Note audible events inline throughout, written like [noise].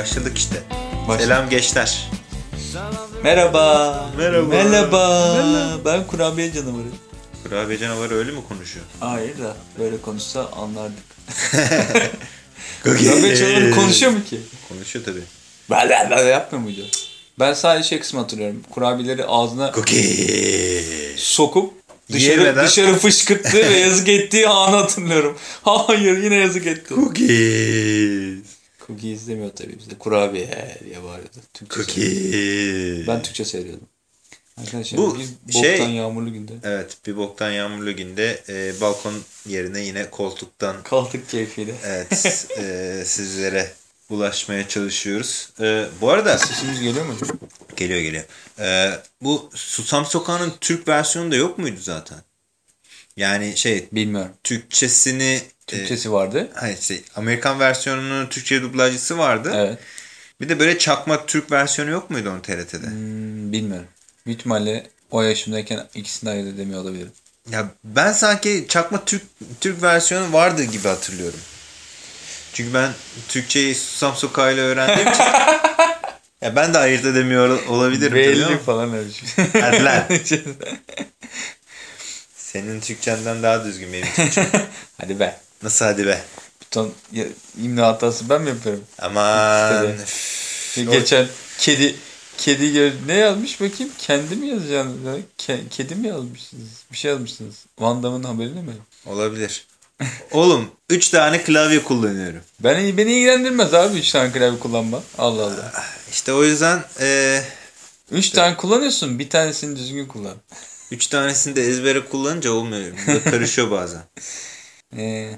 Başladık işte. Başladık. Selam gençler. Merhaba. Merhaba. Merhaba. Ben kurabiye canavarı. Kurabiye canavarı öyle mi konuşuyor? Hayır da böyle konuşsa anlardık. [laughs] Kurabiye canavarı konuşuyor mu ki? Konuşuyor tabii. Böyle böyle yapmıyor muydu? Ben sadece şey kısmı hatırlıyorum. Kurabiyeleri ağzına Cookie. sokup dışarı, Yemeden. dışarı fışkırttı ve yazık ettiği anı hatırlıyorum. [laughs] Hayır yine yazık etti. Cookies. Cookie izlemiyor tabii bizde. Kurabiye diye bağırıyordu. Türkçe seyrediyordu. Cookies. Ben Türkçe seyrediyordum. Arkadaşlar Bu bir şey- boktan yağmurlu günde. Evet bir boktan yağmurlu günde e, balkon yerine yine koltuktan Kaldık keyfiyle. evet [laughs] e, sizlere ulaşmaya çalışıyoruz. E, bu arada Sesimiz geliyor mu? geliyor geliyor. E, bu Susam Sokağı'nın Türk versiyonu da yok muydu zaten? Yani şey Bilmiyorum. Türkçesini Türkçesi vardı. hayır şey Amerikan versiyonunun Türkçe dublajcısı vardı. Evet. Bir de böyle çakma Türk versiyonu yok muydu onun TRT'de? Hmm, bilmiyorum. Büyük ihtimalle o yaşımdayken ikisini ayırt edemiyor olabilirim. Ya ben sanki çakma Türk Türk versiyonu vardı gibi hatırlıyorum. Çünkü ben Türkçeyi Susam Sokağı'yla öğrendiğim için [laughs] ya ben de ayırt edemiyor olabilirim Belli falan öyle şey. Lan. [laughs] Senin Türkçenden daha düzgün benim Türkçem. [laughs] Hadi be. Nasıl hadi be? Ya, imla hatası ben mi yapıyorum? Aman. Geçen kedi kedi gör ne yazmış bakayım? Kendi mi yazacaksınız? ya? Ke- kedi mi yazmışsınız? Bir şey yazmışsınız. Van Damme'ın haberini mi? Olabilir. Oğlum 3 tane klavye kullanıyorum. Ben, beni ilgilendirmez abi 3 tane klavye kullanma. Allah Allah. İşte o yüzden eee 3 tane kullanıyorsun bir tanesini düzgün kullan. 3 tanesini de ezbere kullanınca olmuyor. Karışıyor [laughs] bazen. Ee,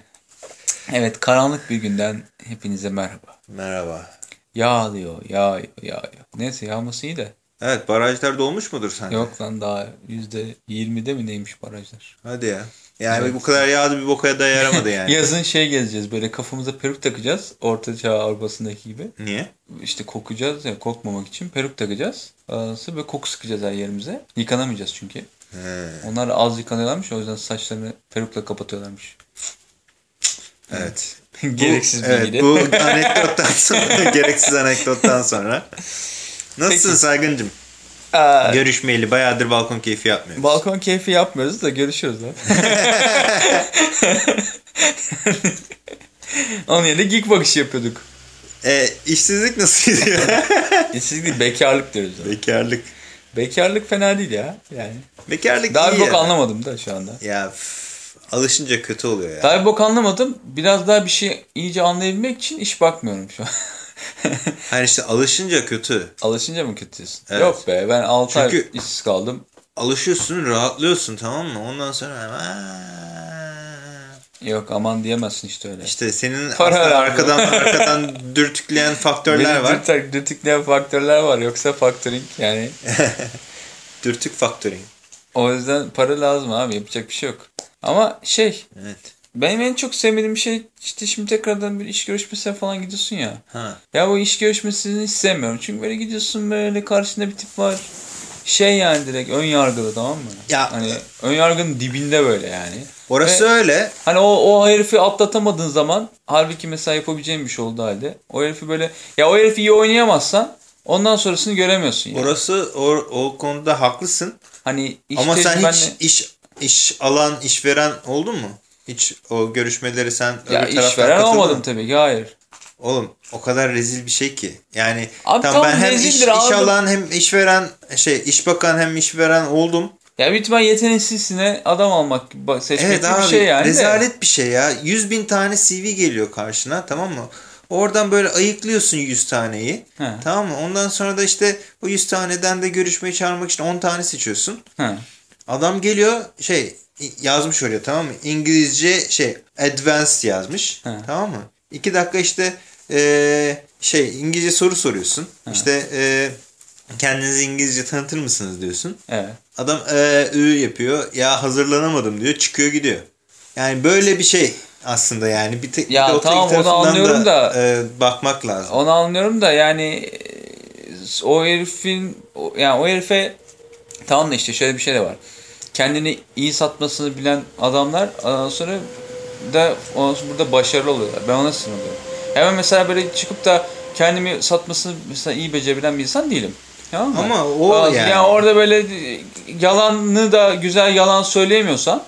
evet karanlık bir günden hepinize merhaba. Merhaba. Yağlıyor, yağıyor, yağıyor. Neyse yağması iyi de. Evet barajlar dolmuş mudur sence? Yok lan daha %20'de mi neymiş barajlar? Hadi ya. Yani Evet. bu kadar yağdı bir boka da yaramadı [laughs] yani. Yazın şey gezeceğiz böyle kafamıza peruk takacağız. Orta Çağ Avrupa'sındaki gibi. Niye? İşte kokacağız ya kokmamak için peruk takacağız. Arası böyle koku sıkacağız her yerimize. Yıkanamayacağız çünkü. He, Onlar az yıkanıyorlarmış o yüzden saçlarını perukla kapatıyorlarmış. Evet. Gereksiz bu, bir evet, bu anekdottan sonra, [laughs] gereksiz anekdottan sonra. Nasılsın Peki. Saygıncım? Aa, Görüşmeyeli bayağıdır balkon keyfi yapmıyoruz. balkon keyfi yapmıyoruz da görüşüyoruz lan. [laughs] Onun yerine geek bakışı yapıyorduk. e, işsizlik nasıl gidiyor? [laughs] İşsizlik değil bekarlık diyoruz. ona. Bekarlık. Bekarlık fena değil ya. Yani. Bekarlık Daha iyi bir bok ya. anlamadım da şu anda. Ya alışınca kötü oluyor ya. Daha bir bok anlamadım. Biraz daha bir şey iyice anlayabilmek için iş bakmıyorum şu an. [laughs] Hani işte alışınca kötü. Alışınca mı kötüsün? Evet. Yok be ben 6 ay Çünkü- işsiz kaldım. Alışıyorsun, rahatlıyorsun tamam mı? Ondan sonra. Yok aman diyemezsin işte öyle. işte senin Para aslında arkadan [laughs] arkadan dürtükleyen faktörler Benim var. dürtük- dürtükleyen faktörler var. Yoksa factoring yani. [laughs] Dürtük faktörü. O yüzden para lazım abi. Yapacak bir şey yok. Ama şey Evet. benim en çok sevmediğim şey işte şimdi tekrardan bir iş görüşmesine falan gidiyorsun ya. Ha. Ya bu iş görüşmesini hiç sevmiyorum. Çünkü böyle gidiyorsun böyle karşında bir tip var. Şey yani direkt ön yargılı tamam mı? Ya- Hani ön yargının dibinde böyle yani. Orası Ve- öyle. Hani o, o herifi atlatamadığın zaman halbuki mesela yapabileceğin bir şey olduğu halde o herifi böyle ya o herifi iyi oynayamazsan ondan sonrasını göremiyorsun yani. Orası o, o konuda haklısın. Hani iş Ama sen hiç iş iş alan, işveren oldun mu? Hiç o görüşmeleri sen ya öbür işveren olmadım tabii ki hayır. Oğlum o kadar rezil bir şey ki. Yani Abi tamam ben tamam, hem iş, iş alan hem işveren şey iş bakan hem işveren oldum. Ya ihtimal yeteneksizsine adam almak seçmek Evet abi bir şey yani de. rezalet bir şey ya. 100 bin tane CV geliyor karşına tamam mı? Oradan böyle ayıklıyorsun 100 taneyi. He. Tamam mı? Ondan sonra da işte o 100 taneden de görüşmeyi çağırmak için 10 tane seçiyorsun. Ha. Adam geliyor şey yazmış oraya tamam mı? İngilizce şey advanced yazmış. He. Tamam mı? 2 dakika işte eee, şey İngilizce soru soruyorsun. İşte eee, kendinizi İngilizce tanıtır mısınız diyorsun. Evet. Adam eee ü yapıyor. Ya hazırlanamadım diyor. Çıkıyor gidiyor. Yani böyle bir şey aslında yani bir, te- bir Ya de o tamam, tek onu anlıyorum da- eee, bakmak lazım. Onu anlıyorum da yani e, o herifin yani o herife tamam da işte şöyle bir şey de var. Kendini iyi satmasını bilen adamlar sonra da ondan sonra burada başarılı oluyorlar. Ben ona sinirleniyorum. Hemen mesela böyle çıkıp da kendimi satmasını mesela iyi becerebilen bir insan değilim. Tamam mı? Ama o Bazı- yani. orada böyle yalanını da güzel yalan söyleyemiyorsan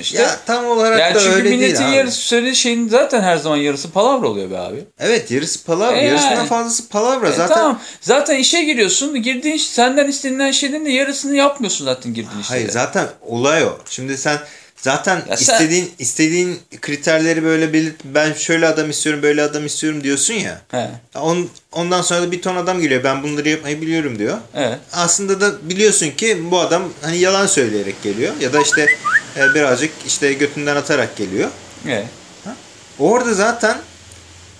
işte ya tam olarak yani da çünkü öyle milletin değil yarısı söylediği şeyin zaten her zaman yarısı palavra oluyor be abi. Evet yarısı palavra. E yarısından yani. fazlası palavra. E Zaten tamam. Zaten işe giriyorsun. Girdiğin senden istenilen şeylerin de yarısını yapmıyorsun zaten girdiğin işte. Hayır zaten olay o. Şimdi sen zaten Ya sen- istediğin istediğin kriterleri böyle belirt ben şöyle adam istiyorum böyle adam istiyorum diyorsun ya. He. On, ondan sonra da bir ton adam geliyor. Ben bunları yapmayı biliyorum diyor. Evet. Aslında da biliyorsun ki bu adam hani yalan söyleyerek geliyor ya da işte e, birazcık işte götünden atarak geliyor. Evet. Orada zaten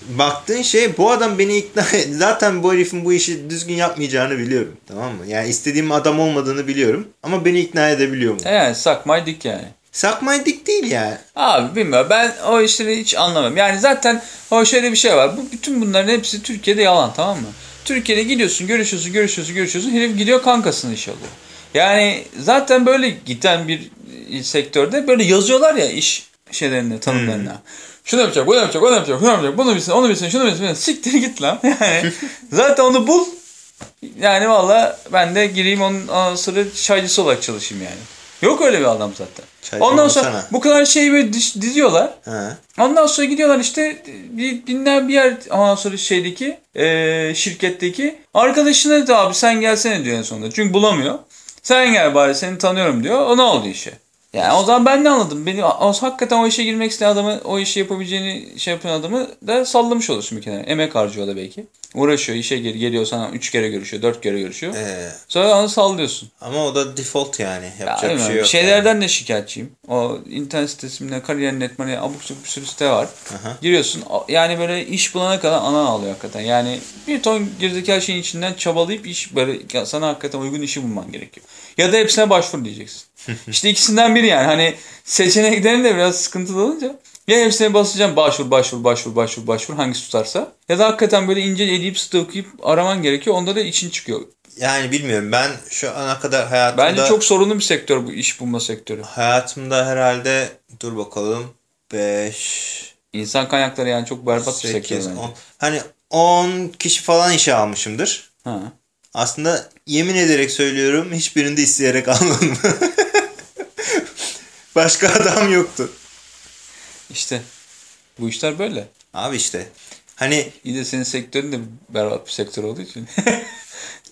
baktığın şey bu adam beni ikna [laughs] zaten bu herifin bu işi düzgün yapmayacağını biliyorum. Tamam mı? Yani istediğim adam olmadığını biliyorum ama beni ikna edebiliyor mu? Yani sakmay dik yani. Sakmay dik değil yani. Abi bilmiyorum ben o işleri hiç anlamam. Yani zaten o şöyle bir şey var. Bu bütün bunların hepsi Türkiye'de yalan tamam mı? Türkiye'de gidiyorsun, görüşüyorsun, görüşüyorsun, görüşüyorsun. Herif gidiyor kankasını iş alıyor. Yani zaten böyle giden bir sektörde böyle yazıyorlar ya iş şeylerine, tanımlarına. Şunu yapacak, bunu yapacak, onu yapacak, şunu yapacak, bunu bilsin, onu bilsin, şunu bilsin. Siktir git lan. [laughs] Yani [laughs] zaten onu bul. Yani valla ben de gireyim onun sonra çaycısı olarak çalışayım yani. Yok öyle bir adam zaten. Çaycı Ondan sonra olsana. bu kadar şeyi böyle diz- diziyorlar. Ha. Ondan sonra gidiyorlar işte bir dinler bir yer ondan sonra şeydeki eee, şirketteki arkadaşına da abi sen gelsene diyor en sonunda. Çünkü bulamıyor. Sen gel bari seni tanıyorum diyor. O ne oldu işe? Yani o zaman ben ne anladım? Beni o, hakikaten o işe girmek isteyen adamı, o işi yapabileceğini şey yapan adamı da sallamış olursun bir kenara. Emek harcıyor da belki. Uğraşıyor, işe gel geliyor sana 3 kere görüşüyor, 4 kere görüşüyor. Ee, Sonra onu sallıyorsun. ama o da default yani. Ya Yapacak bir bilmiyorum, şey yok. Şeylerden de şikayetçiyim. O internet sitesinde kariyer net hani abuk sabuk bir sürü site var. Aha. Giriyorsun yani böyle iş bulana kadar ana ağlıyor hakikaten. Yani bir ton gerizekalı şeyin içinden çabalayıp iş böyle ya sana hakikaten uygun işi bulman gerekiyor. Ya da hepsine başvur diyeceksin. İşte ikisinden biri yani hani seçeneklerin de biraz sıkıntılı olunca ya hepsine basacağım başvur başvur başvur başvur başvur hangisi tutarsa ya da hakikaten böyle ince sıkı okuyup araman gerekiyor onda da için çıkıyor. Yani bilmiyorum. Ben şu ana kadar hayatımda Bence çok sorunlu bir sektör bu iş bulma sektörü. hayatımda herhalde dur bakalım 5 İnsan kaynakları yani çok berbat bir sektör 8 bence. 10 hani 10 kişi falan işe almışımdır. Ha. Aslında yemin ederek söylüyorum hiçbirinde isteyerek [laughs] almadım. Başka [laughs] adam yoktu. İşte bu işler böyle. Abi işte hani İyi de senin sektörün de berbat bir sektör olduğu için. [laughs]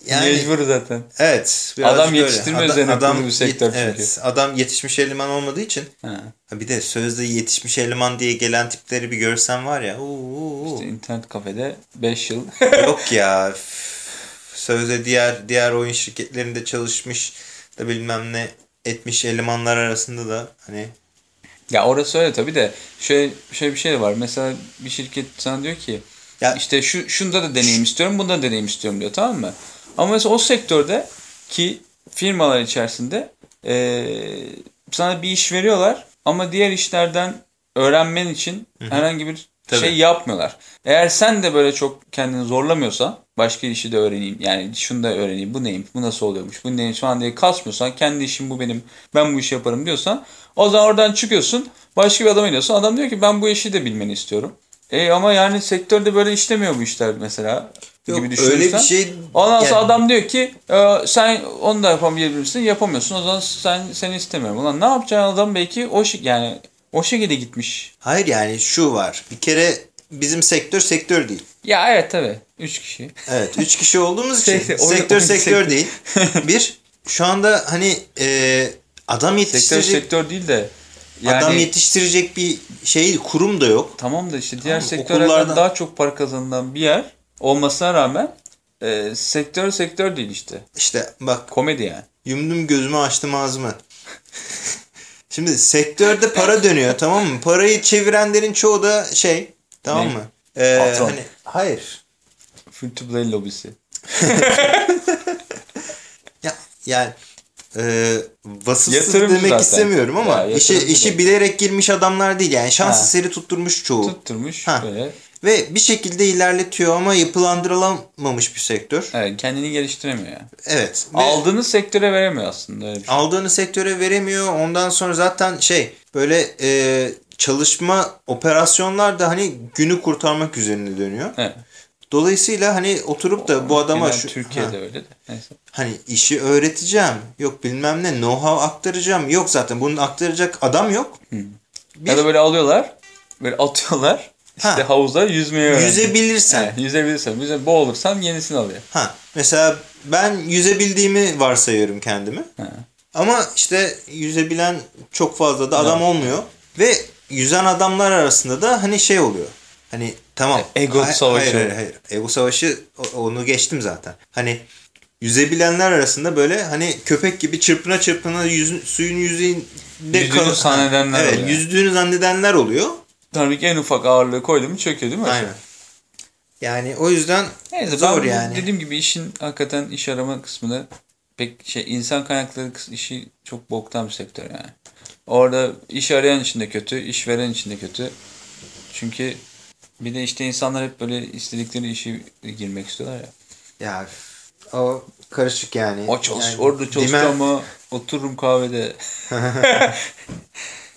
Yani- Mecbur zaten. evet. Adam birazcık öyle. yetiştirme üzerine kurulu bir sektör yet- Evet adam yetişmiş eleman olmadığı için Ha. Bir de sözde yetişmiş eleman diye gelen tipleri bir görsen var ya. uuu. İşte internet kafede 5 yıl. [laughs] Yok ya. Sözde diğer diğer oyun şirketlerinde çalışmış da bilmem ne etmiş elemanlar arasında da hani ya orası öyle tabii de şöyle, şöyle bir şey var. Mesela bir şirket sana diyor ki Ya- işte şu şunda da deneyim istiyorum, bunda da deneyim istiyorum diyor tamam mı? Ama mesela o sektörde ki firmalar içerisinde eee, sana bir iş veriyorlar ama diğer işlerden öğrenmen için herhangi bir Tabii. şey yapmıyorlar. Eğer sen de böyle çok kendini zorlamıyorsan başka işi de öğreneyim yani şunu da öğreneyim bu neymiş bu nasıl oluyormuş bu neymiş falan diye kasmıyorsan kendi işim bu benim ben bu işi yaparım diyorsan o zaman oradan çıkıyorsun başka bir adama gidiyorsun adam diyor ki ben bu işi de bilmeni istiyorum. E ama yani sektörde böyle işlemiyor bu işler mesela Yok, gibi öyle düşünürsen. bir şey Ondan sonra yani- adam diyor ki e, sen onu da yapamayabilirsin yapamıyorsun o zaman sen seni istemiyorum. Ulan ne yapacaksın adam belki o şi- yani o şekilde gitmiş. hayır yani şu var. Bir kere bizim sektör sektör değil. Ya evet tabi. Üç kişi. Evet. Üç kişi olduğumuz [laughs] için Sektör- oyun- sektör sektör sektör. değil. [laughs] Bir şu anda hani e, adam Sektör yetiştirecek sektör değil de yani adam yetiştirecek bir şey kurum da yok. tamam da işte diğer Tamam, sektörlerden okullardan- daha çok para kazanılan bir yer olmasına rağmen e, sektör sektör değil işte. İşte bak Komedi yani. Yumdum gözümü açtım ağzımı. [laughs] Şimdi sektörde para dönüyor tamam mı? Parayı çevirenlerin çoğu da şey tamam Ne? mı? Ee, Patron. hani, hayır. Free to play lobisi. [laughs] Ya, yani e, vasıfsız Yatırımcı demek zaten. istemiyorum ama Ya, işe, işi bilerek girmiş adamlar değil. Yani şans eseri tutturmuş çoğu. Tutturmuş Ha. böyle. Ve bir şekilde ilerletiyor ama yapılandırılamamış bir sektör. Evet kendini geliştiremiyor yani. Evet. Ve Aldığınız sektöre veremiyor aslında şey. aldığını sektöre veremiyor. Ondan sonra zaten şey böyle e, çalışma operasyonlar da hani günü kurtarmak üzerine dönüyor. Evet. Dolayısıyla hani oturup da bu adama şu Türkiye'de ha, öyle de. Neyse. hani işi öğreteceğim. Yok bilmem ne know-how aktaracağım. Yok zaten bunun aktaracak adam yok. Bir- Ya da böyle alıyorlar. Böyle atıyorlar. İşte Ha. havuza yüzmeyi öğrendim. Yüzebilirsen. Evet, yüzebilirsen. Yüze, boğulursan yenisini alıyor. Ha mesela ben yüzebildiğimi varsayıyorum kendimi. Ha. Ama işte yüzebilen çok fazla da adam olmuyor. Ve yüzen adamlar arasında da hani şey oluyor. Hani tamam. E, ego Hay- savaşı Hayır, hayır, hayır. Ego savaşı onu geçtim zaten. Hani yüzebilenler arasında böyle hani köpek gibi çırpına çırpına yüzün, suyun yüzeyinde Yüzdüğünü zannedenler Evet, oluyor. yüzdüğünü zannedenler oluyor. Ki en ufak ağırlığı koydu mu çöküyor değil mi? Aynen. Yani o yüzden Neyse zor ben yani. dediğim gibi işin hakikaten iş arama kısmını pek şey insan kaynakları işi çok boktan bir sektör yani. Orada iş arayan için de kötü, iş veren için de kötü. Çünkü bir de işte insanlar hep böyle istedikleri işi girmek istiyorlar ya. ya o karışık yani. O çalış, Yani orada çalışacağım ama otururum kahvede. [laughs]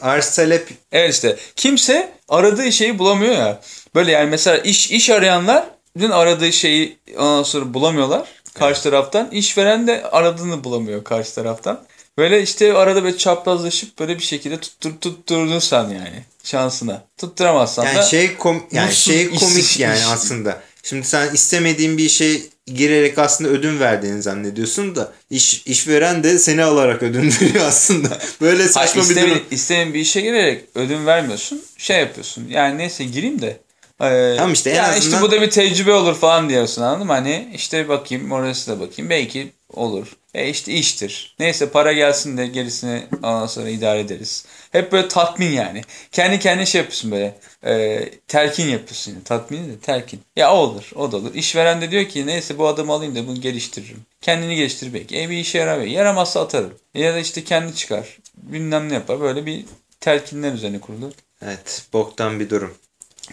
Arz talep Evet işte kimse aradığı şeyi bulamıyor ya. Böyle yani mesela iş iş arayanların aradığı şeyi ondan sonra bulamıyorlar karşı taraftan. İşveren de aradığını bulamıyor karşı taraftan. Böyle işte arada böyle çaprazlaşıp böyle bir şekilde tuttur tutturdursan yani şansına. Tutturamazsan Yani da şey kom yani şey komik yani iş. aslında. Şimdi sen istemediğin bir şey girerek aslında ödün verdiğini zannediyorsun da iş işveren de seni alarak ödün [laughs] veriyor aslında. Böyle saçma Hayır, bir durum. istemeyen bir işe girerek ödün vermiyorsun. Şey yapıyorsun. Yani neyse gireyim de. Ee, Tamam işte en yani azından- işte bu da bir tecrübe olur falan diyorsun anladın mı? Hani işte bakayım orası da bakayım. Belki olur. E işte iştir. Neyse para gelsin de gerisini ondan sonra idare ederiz. Hep böyle tatmin yani. Kendi kendine şey yapıyorsun böyle. E, telkin yapıyorsun. Yani. Tatmin de telkin. Ya o olur. O da olur. İşveren de diyor ki neyse bu adamı alayım da bunu geliştiririm. Kendini geliştir belki. E bir işe yarar. Yaramazsa atarım. Ya da işte kendi çıkar. Bilmem ne yapar. Böyle bir telkinler üzerine kurulu. Evet, boktan bir durum.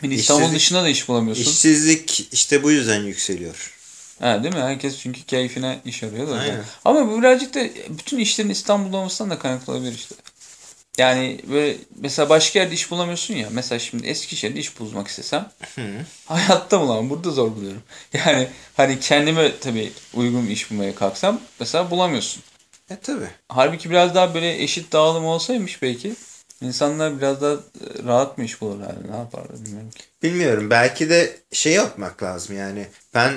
İstanbul İşsizlik- dışında da iş bulamıyorsun. İşsizlik işte bu yüzden yükseliyor. Ha, değil mi? Herkes çünkü keyfine iş arıyor da. Aynen. Ama bu birazcık da bütün işlerin İstanbul'da olmasından da kaynaklı olabilir işte. Yani böyle mesela başka yerde iş bulamıyorsun ya. Mesela şimdi Eskişehir'de iş bulmak istesem hayatta bulamam. Burada zor buluyorum. [laughs] Yani hani kendime tabii uygun bir iş bulmaya kalksam mesela bulamıyorsun. E tabi. Halbuki biraz daha böyle eşit dağılım olsaymış belki insanlar biraz daha e, rahat mı iş bulurlardı? Ne yaparlar bilmiyorum ki. Bilmiyorum. Belki de şey yapmak lazım yani. Ben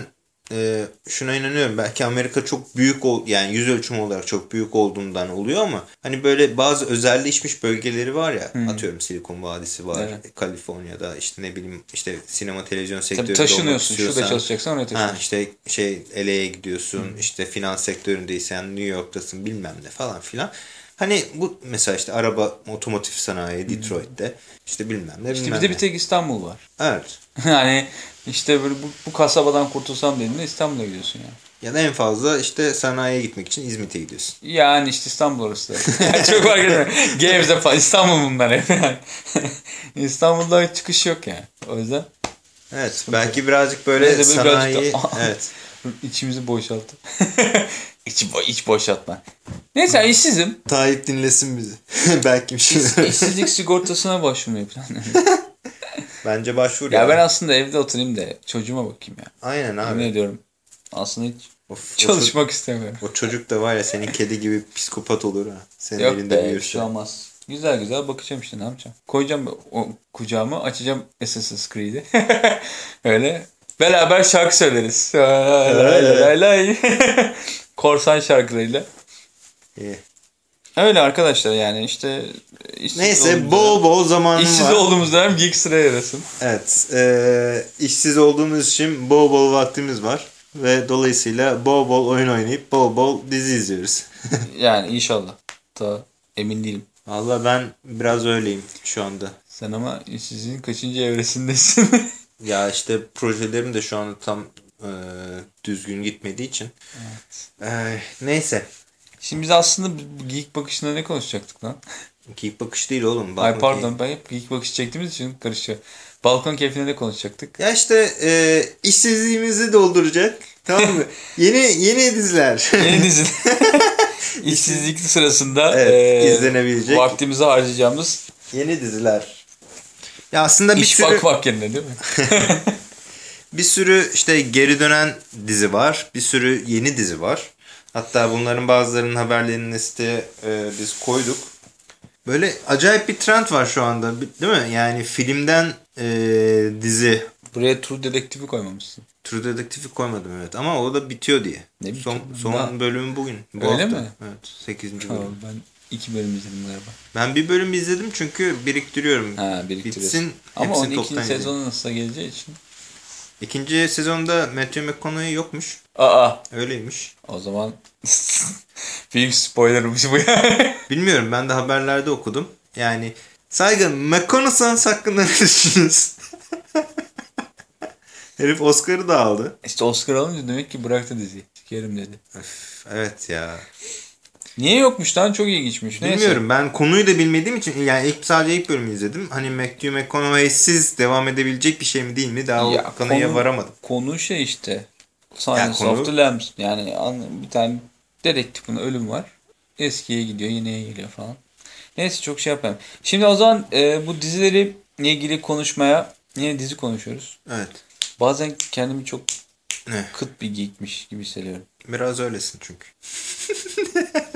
e, şuna inanıyorum. Belki Amerika çok büyük ol yani yüz ölçümü olarak çok büyük olduğundan oluyor ama hani böyle bazı özelleşmiş bölgeleri var ya. Atıyorum Silikon Vadisi var. Evet. Kaliforniya'da işte ne bileyim işte sinema televizyon Tabii sektöründe olmak taşınıyorsun. Şurada çalışacaksan oraya Ha taşınıyorsun. işte şey LA'ye gidiyorsun işte finans sektöründeysen New York'tasın bilmem ne falan filan. Hani bu mesela işte araba otomotiv sanayi Detroit'te işte bilmem ne İşte bilmem bir de ne. bir tek İstanbul var. Evet. [laughs] yani işte böyle bu, bu kasabadan kurtulsam dediğinde İstanbul'a gidiyorsun yani. Ya da en fazla işte sanayiye gitmek için İzmit'e gidiyorsun. Yani işte İstanbul orası da. [laughs] Yani Çok fark etmiyor. Gevze falan. İstanbul bunlar hep yani. [laughs] İstanbul'da çıkış yok yani. O yüzden Evet. Belki birazcık böyle Neyse, böyle sanayi birazcık da- evet. içimizi boşalttı. İç, iç boşaltma. Neyse işsizim. Tayyip dinlesin bizi. [laughs] Belki bir şey. İş, işsizlik sigortasına başvurmayı planlıyorum. [laughs] Bence başvur ya ben aslında evde oturayım da çocuğuma bakayım ya. Aynen Yemin abi. ediyorum. Aslında hiç Of, o, çalışmak istemiyorum. çocuk, o çocuk da var ya senin kedi gibi psikopat olur ha. Senin Yok elinde be büyürse. şey olmaz. Güzel güzel bakacağım işte ne yapacağım. Koyacağım o kucağımı açacağım Assassin's Creed'i. [laughs] Öyle beraber şarkı söyleriz. Lay lay lay lay. Korsan şarkılarıyla. İyi. Öyle arkadaşlar yani işte işsiz Neyse bol bol zamanım işsiz var. olduğumuz dönem geek sıraya yarasın. Evet. E, işsiz olduğumuz için bol bol vaktimiz var. Ve dolayısıyla bol bol oyun oynayıp bol bol dizi izliyoruz. [laughs] Yani inşallah. Ta emin değilim. Valla ben biraz öyleyim şu anda. Sen ama işsizliğin kaçıncı evresindesin? [laughs] Ya işte projelerim de şu anda tam e, düzgün gitmediği için. E, neyse. Şimdi biz aslında geek bakışında ne konuşacaktık lan? [laughs] Geek bakış değil oğlum. Ay pardon ben hep geek bakış çektiğimiz için karışıyor. Balkon keyfine ne konuşacaktık? Ya işte e, işsizliğimizi dolduracak. Tamam mı? [laughs] yeni yeni diziler. Yeni [laughs] dizi. İşsizlik sırasında Evet, eee, izlenebilecek. vaktimizi harcayacağımız yeni diziler. Ya aslında bir iş sürü bakmak yerine değil mi? Bir sürü işte geri dönen dizi var. Bir sürü yeni dizi var. Hatta bunların bazılarının haberlerini siteye e, biz koyduk. Böyle acayip bir trend var şu anda değil mi? Yani filmden e, dizi. Buraya True Detective'i koymamışsın. True Detective'i koymadım evet ama o da bitiyor diye. Ne son bitiyor? son Daha- bölümü bugün. Bu Öyle hafta. mi? Evet 8. bölüm. Tamam, ben iki bölüm izledim galiba. Ben bir bölüm izledim çünkü biriktiriyorum. Ha biriktiriyorsun. Bitsin. Ama hepsini onun toptan ikinci izleyeyim. sezonu nasıl geleceği için. İkinci sezonda Matthew McConaughey yokmuş. Aa Öyleymiş. o zaman [laughs] büyük spoilermış bu yani. Bilmiyorum ben de haberlerde okudum. Yani saygın McConaughey hakkında ne düşünüyorsun? [laughs] Herif Oscar'ı da aldı. işte Oscar alınca demek ki bıraktı diziyi. Sikerim dedi. Öf, evet ya. Niye yokmuş lan çok ilginçmiş. Neyse. Bilmiyorum ben konuyu da bilmediğim için yani ilk sadece ilk bölümü izledim. Hani Matthew McConaughey'siz devam edebilik bir şey mi değil mi? Daha Ya, o kanıya konu- varamadım. Konu şey işte. Silence konu- of the Lambs. Yani an- bir tane dedektifin ölüm var. Eskiye gidiyor, yeniye geliyor falan. Neyse çok şey yapayım. Şimdi o zaman e, bu dizileri ilgili konuşmaya yine dizi konuşuyoruz. Evet. Bazen kendimi çok Ne? kıt bir geekmiş gibi hissediyorum. Biraz öylesin çünkü. [laughs]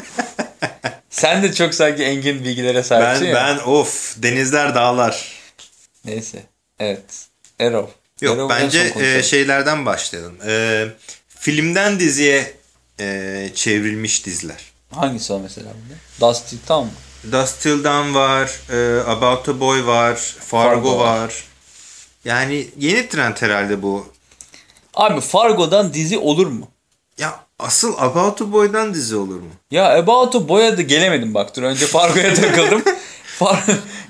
Sen de çok sanki engin bilgilere sahipsin Ben ya. ben of denizler dağlar. Neyse. Evet. Arrow. Yok son bence e, şeylerden başlayalım. E, filmden diziye e, çevrilmiş diziler. Hangisi o mesela bunda? Dusty Town. Dust Till Dawn var, e, About a Boy var, Fargo, Fargo var. var. Yani yeni trend herhalde bu. Abi Fargo'dan dizi olur mu? Ya asıl About a Boy'dan dizi olur mu? Ya About'u boyadı gelemedim bak dur önce Fargo'ya [laughs] takıldım. Far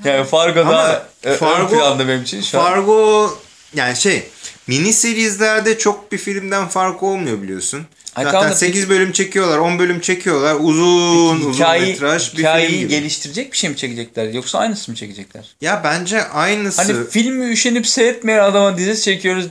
yani Fargo Ama daha e, ön Fargo- planda benim için şu an. Fargo yani şey mini serizlerde çok bir filmden fark olmuyor biliyorsun. Ay, Zaten tamam da 8 bölüm çekiyorlar, 10 bölüm çekiyorlar. Uzun uzun Hikayeyi, metraj bir film hikayeyi gibi. geliştirecek bir şey mi çekecekler yoksa aynısı mı çekecekler? Ya bence aynısı. Hani filmi üşenip seyretmeyen adama dizi çekiyoruz.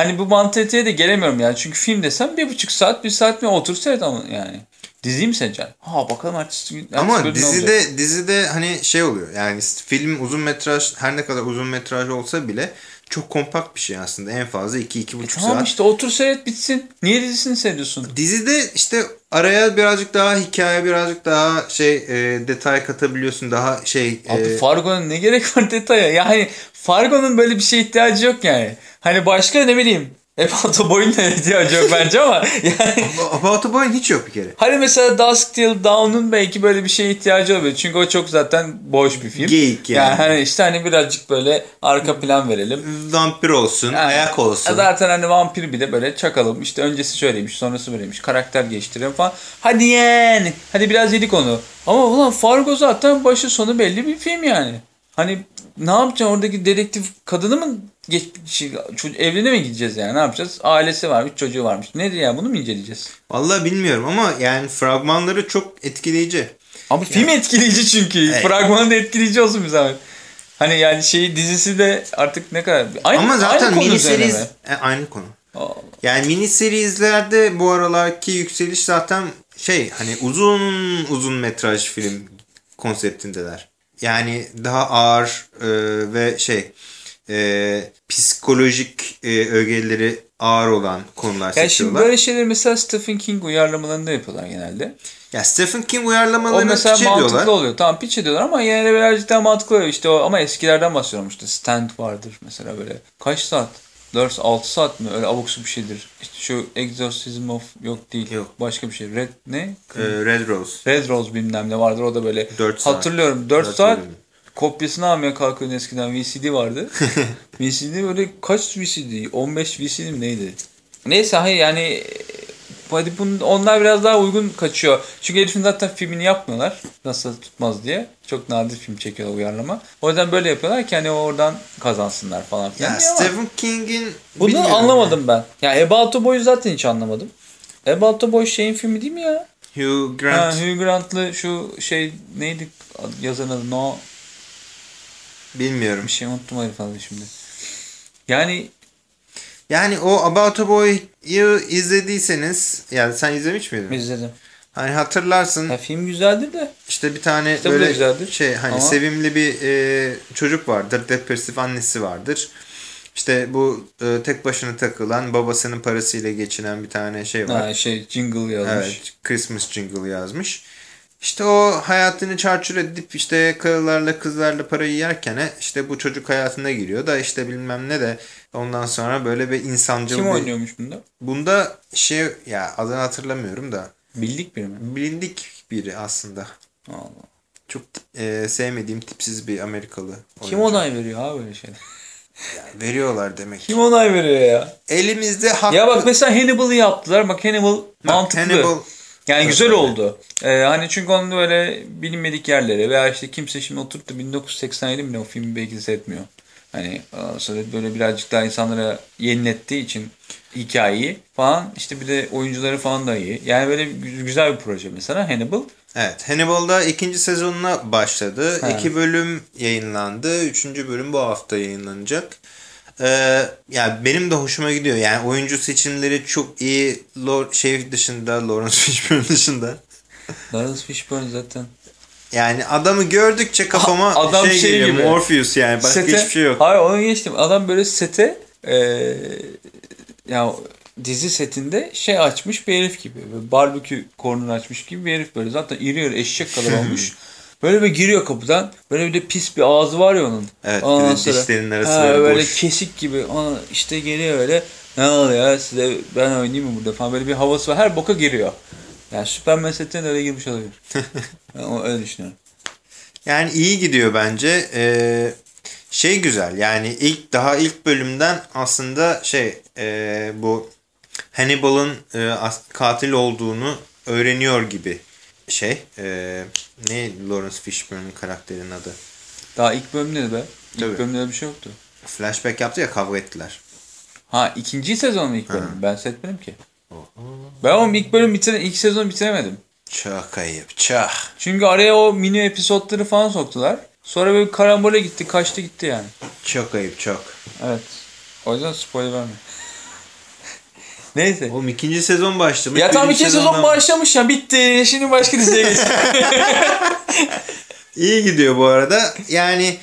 Hani bu mantaliteye de gelemiyorum yani. Çünkü film desem bir buçuk saat, bir saat mi otur seyret ama yani. Diziyi mi seçeceksin? Ha bakalım ertesi gün. ertesi Ama dizide dizide hani şey oluyor. Yani film uzun metraj her ne kadar uzun metraj olsa bile çok kompakt bir şey aslında. En fazla 2 2,5 Tamam saat. işte otur seyret bitsin. Niye dizisini seyrediyorsun? Dizide işte araya birazcık daha hikaye, birazcık daha şey e, detay katabiliyorsun. Daha şey Abi e, Fargo'nun ne gerek var detaya? Yani Fargo'nun böyle bir şeye ihtiyacı yok yani. Hani başka ne bileyim. Epato boyun da ihtiyacı yok bence ama [laughs] yani About a Boy'un hiç yok bir kere. hani mesela Dusk Till Dawn'un belki böyle bir şeye ihtiyacı olabilir. Çünkü o çok zaten boş bir film. Geyik yani. Yani hani işte hani birazcık böyle arka plan verelim. Vampir olsun, Yani ayak olsun. Zaten hani vampir bir de böyle çakalım. İşte öncesi şöyleymiş, sonrası böyleymiş. Karakter geliştirelim falan. Hadi yani. Hadi biraz yedik onu. Ama ulan Fargo zaten başı sonu belli bir film yani. Hani ne yapacaksın oradaki dedektif kadını mı geç, şey, evlene mi gideceğiz yani ne yapacağız? Ailesi varmış çocuğu varmış. Nedir ya bunu mu inceleyeceğiz? Vallahi bilmiyorum ama yani fragmanları çok etkileyici. Ama film etkileyici çünkü. Evet. Fragmanı da etkileyici olsun bir zahmet. Hani yani şeyi dizisi de artık ne kadar... Aynı, ama zaten aynı mini mi? e, aynı konu. Aa, Yani mini serizlerde bu aralarki yükseliş zaten şey hani uzun uzun metraj film konseptindeler. Yani daha ağır e, ve şey e, psikolojik e, ögeleri ağır olan konular Ya şimdi seçiyorlar. böyle şeyler mesela Stephen King uyarlamalarında yapıyorlar genelde. Ya Stephen King O uyarlamalarını mesela piç mantıklı ediyorlar. oluyor. Tamam pitch ediyorlar ama de birazcık daha mantıklı oluyor. İşte o, ama eskilerden bahsediyorum işte. Stand vardır mesela böyle. Kaç saat? 4-6 saat mi? Öyle abuk bir şeydir. İşte şu Exorcism of yok değil. Yok. Başka bir şey. Red ne? E, Red Rose. Red Rose bilmem ne vardır. O da böyle. Dört saat. Hatırlıyorum 4 Dört saat bölüm. Kopyasını almaya kalkıyordun eskiden VCD vardı. [laughs] VCD böyle kaç VCD? 15 VCD mi neydi? Neyse hayır yani hadi bunun, onlar biraz daha uygun kaçıyor. Çünkü herifin zaten filmini yapmıyorlar. Nasıl tutmaz diye. Çok nadir film çekiyorlar uyarlama. O yüzden böyle yapıyorlar ki hani oradan kazansınlar falan filan. Ya Stephen King'in Bunu anlamadım ben. Ya About a Boy'u zaten hiç anlamadım. About a Boy şeyin filmi değil mi ya? Hugh Ha, Grant Hugh Grant'lı şu şey neydi yazan adı? No bilmiyorum. bir şey unuttum herif adı şimdi. Yani Yani o About a Boy'u izlediyseniz yani sen izlemiş miydin? izledim. Hani hatırlarsın Ya film güzeldir de. işte bir tane Kitabı böyle güzeldir. şey hani Ama- sevimli bir e, çocuk vardır. Depresif annesi vardır. İşte bu e, tek başına takılan babasının parasıyla geçinen bir tane şey var. Ha, şey jingle yazmış. Evet, Christmas jingle yazmış. İşte o hayatını çarçur edip işte karılarla kızlarla parayı yerken e, işte bu çocuk hayatına giriyor da işte bilmem ne de ondan sonra böyle bir insancıl Kim bir... oynuyormuş bunda? Bunda şey ya adını hatırlamıyorum da Bildik biri mi? bilindik biri aslında. Allah. Çok e, sevmediğim tipsiz bir Amerikalı. Kim oyuncu. onay veriyor abi böyle şeyler? [laughs] Yani veriyorlar demek. Kim onay veriyor ya? Elimizde haklı. Ya bak mesela Hannibal'ı yaptılar. Bak Hannibal Bak, mantıklı. Hannibal Yani Evet, güzel oldu. Ee, hani çünkü onun böyle bilinmedik yerlere veya işte kimse şimdi oturup da 1987 mi ne o filmi belki seyretmiyor. Hani ondan sonra böyle birazcık daha insanlara yenilettiği için hikayeyi falan işte bir de oyuncuları falan da iyi. Yani böyle gü- güzel bir proje mesela Hannibal. Evet, Hannibal'da ikinci sezonuna başladı. Ha. İki bölüm yayınlandı. Üçüncü bölüm bu hafta yayınlanacak. Ee, yani benim de hoşuma gidiyor. Yani oyuncu seçimleri çok iyi. Lor şey dışında, Lawrence [laughs] Fishburne dışında. Lawrence Fishburne zaten. Yani adamı gördükçe kafama A- adam şey, şey geliyor. gibi. Morpheus yani. Başka Sete- hiçbir şey yok. Hayır onu geçtim. Adam böyle sete eee ya dizi setinde şey açmış bir herif gibi. Böyle barbekü kornunu açmış gibi bir herif böyle. Zaten iri iri eşek kadar [laughs] olmuş. Böyle bir giriyor kapıdan. Böyle bir de pis bir ağzı var ya onun. Evet, Ondan sonra- dişlerinin arası Ha, böyle böyle boş. kesik gibi. Ona işte geliyor öyle. Ne oluyor size ben oynayayım mı burada falan. Böyle bir havası var. Her boka giriyor. Yani Superman setine öyle girmiş olabilir. [laughs] ben öyle düşünüyorum. Yani iyi gidiyor bence. Ee, şey güzel yani ilk daha ilk bölümden aslında şey e, bu Hannibal'ın e, katil olduğunu öğreniyor gibi şey. E, ne Lawrence Fishburne'ın karakterinin adı? Daha ilk bölümde de be. İlk Tabii. bölümde de bir şey yoktu. Flashback yaptı ya kavga ettiler. Ha ikinci sezon mu ilk bölüm? Ben seyretmedim ki. Ben o ilk bölüm bitire, ilk sezonu bitiremedim. Çok ayıp çok. Çünkü araya o mini episodları falan soktular. Sonra böyle karambole gitti, kaçtı gitti yani. Çok ayıp çok. Evet. O yüzden spoiler verme. Neyse. Oğlum ikinci sezon başlamış. Ya tam birinci iki sezon başlamış ya bitti. Şimdi başka diziye geç. [laughs] İyi gidiyor bu arada. Yani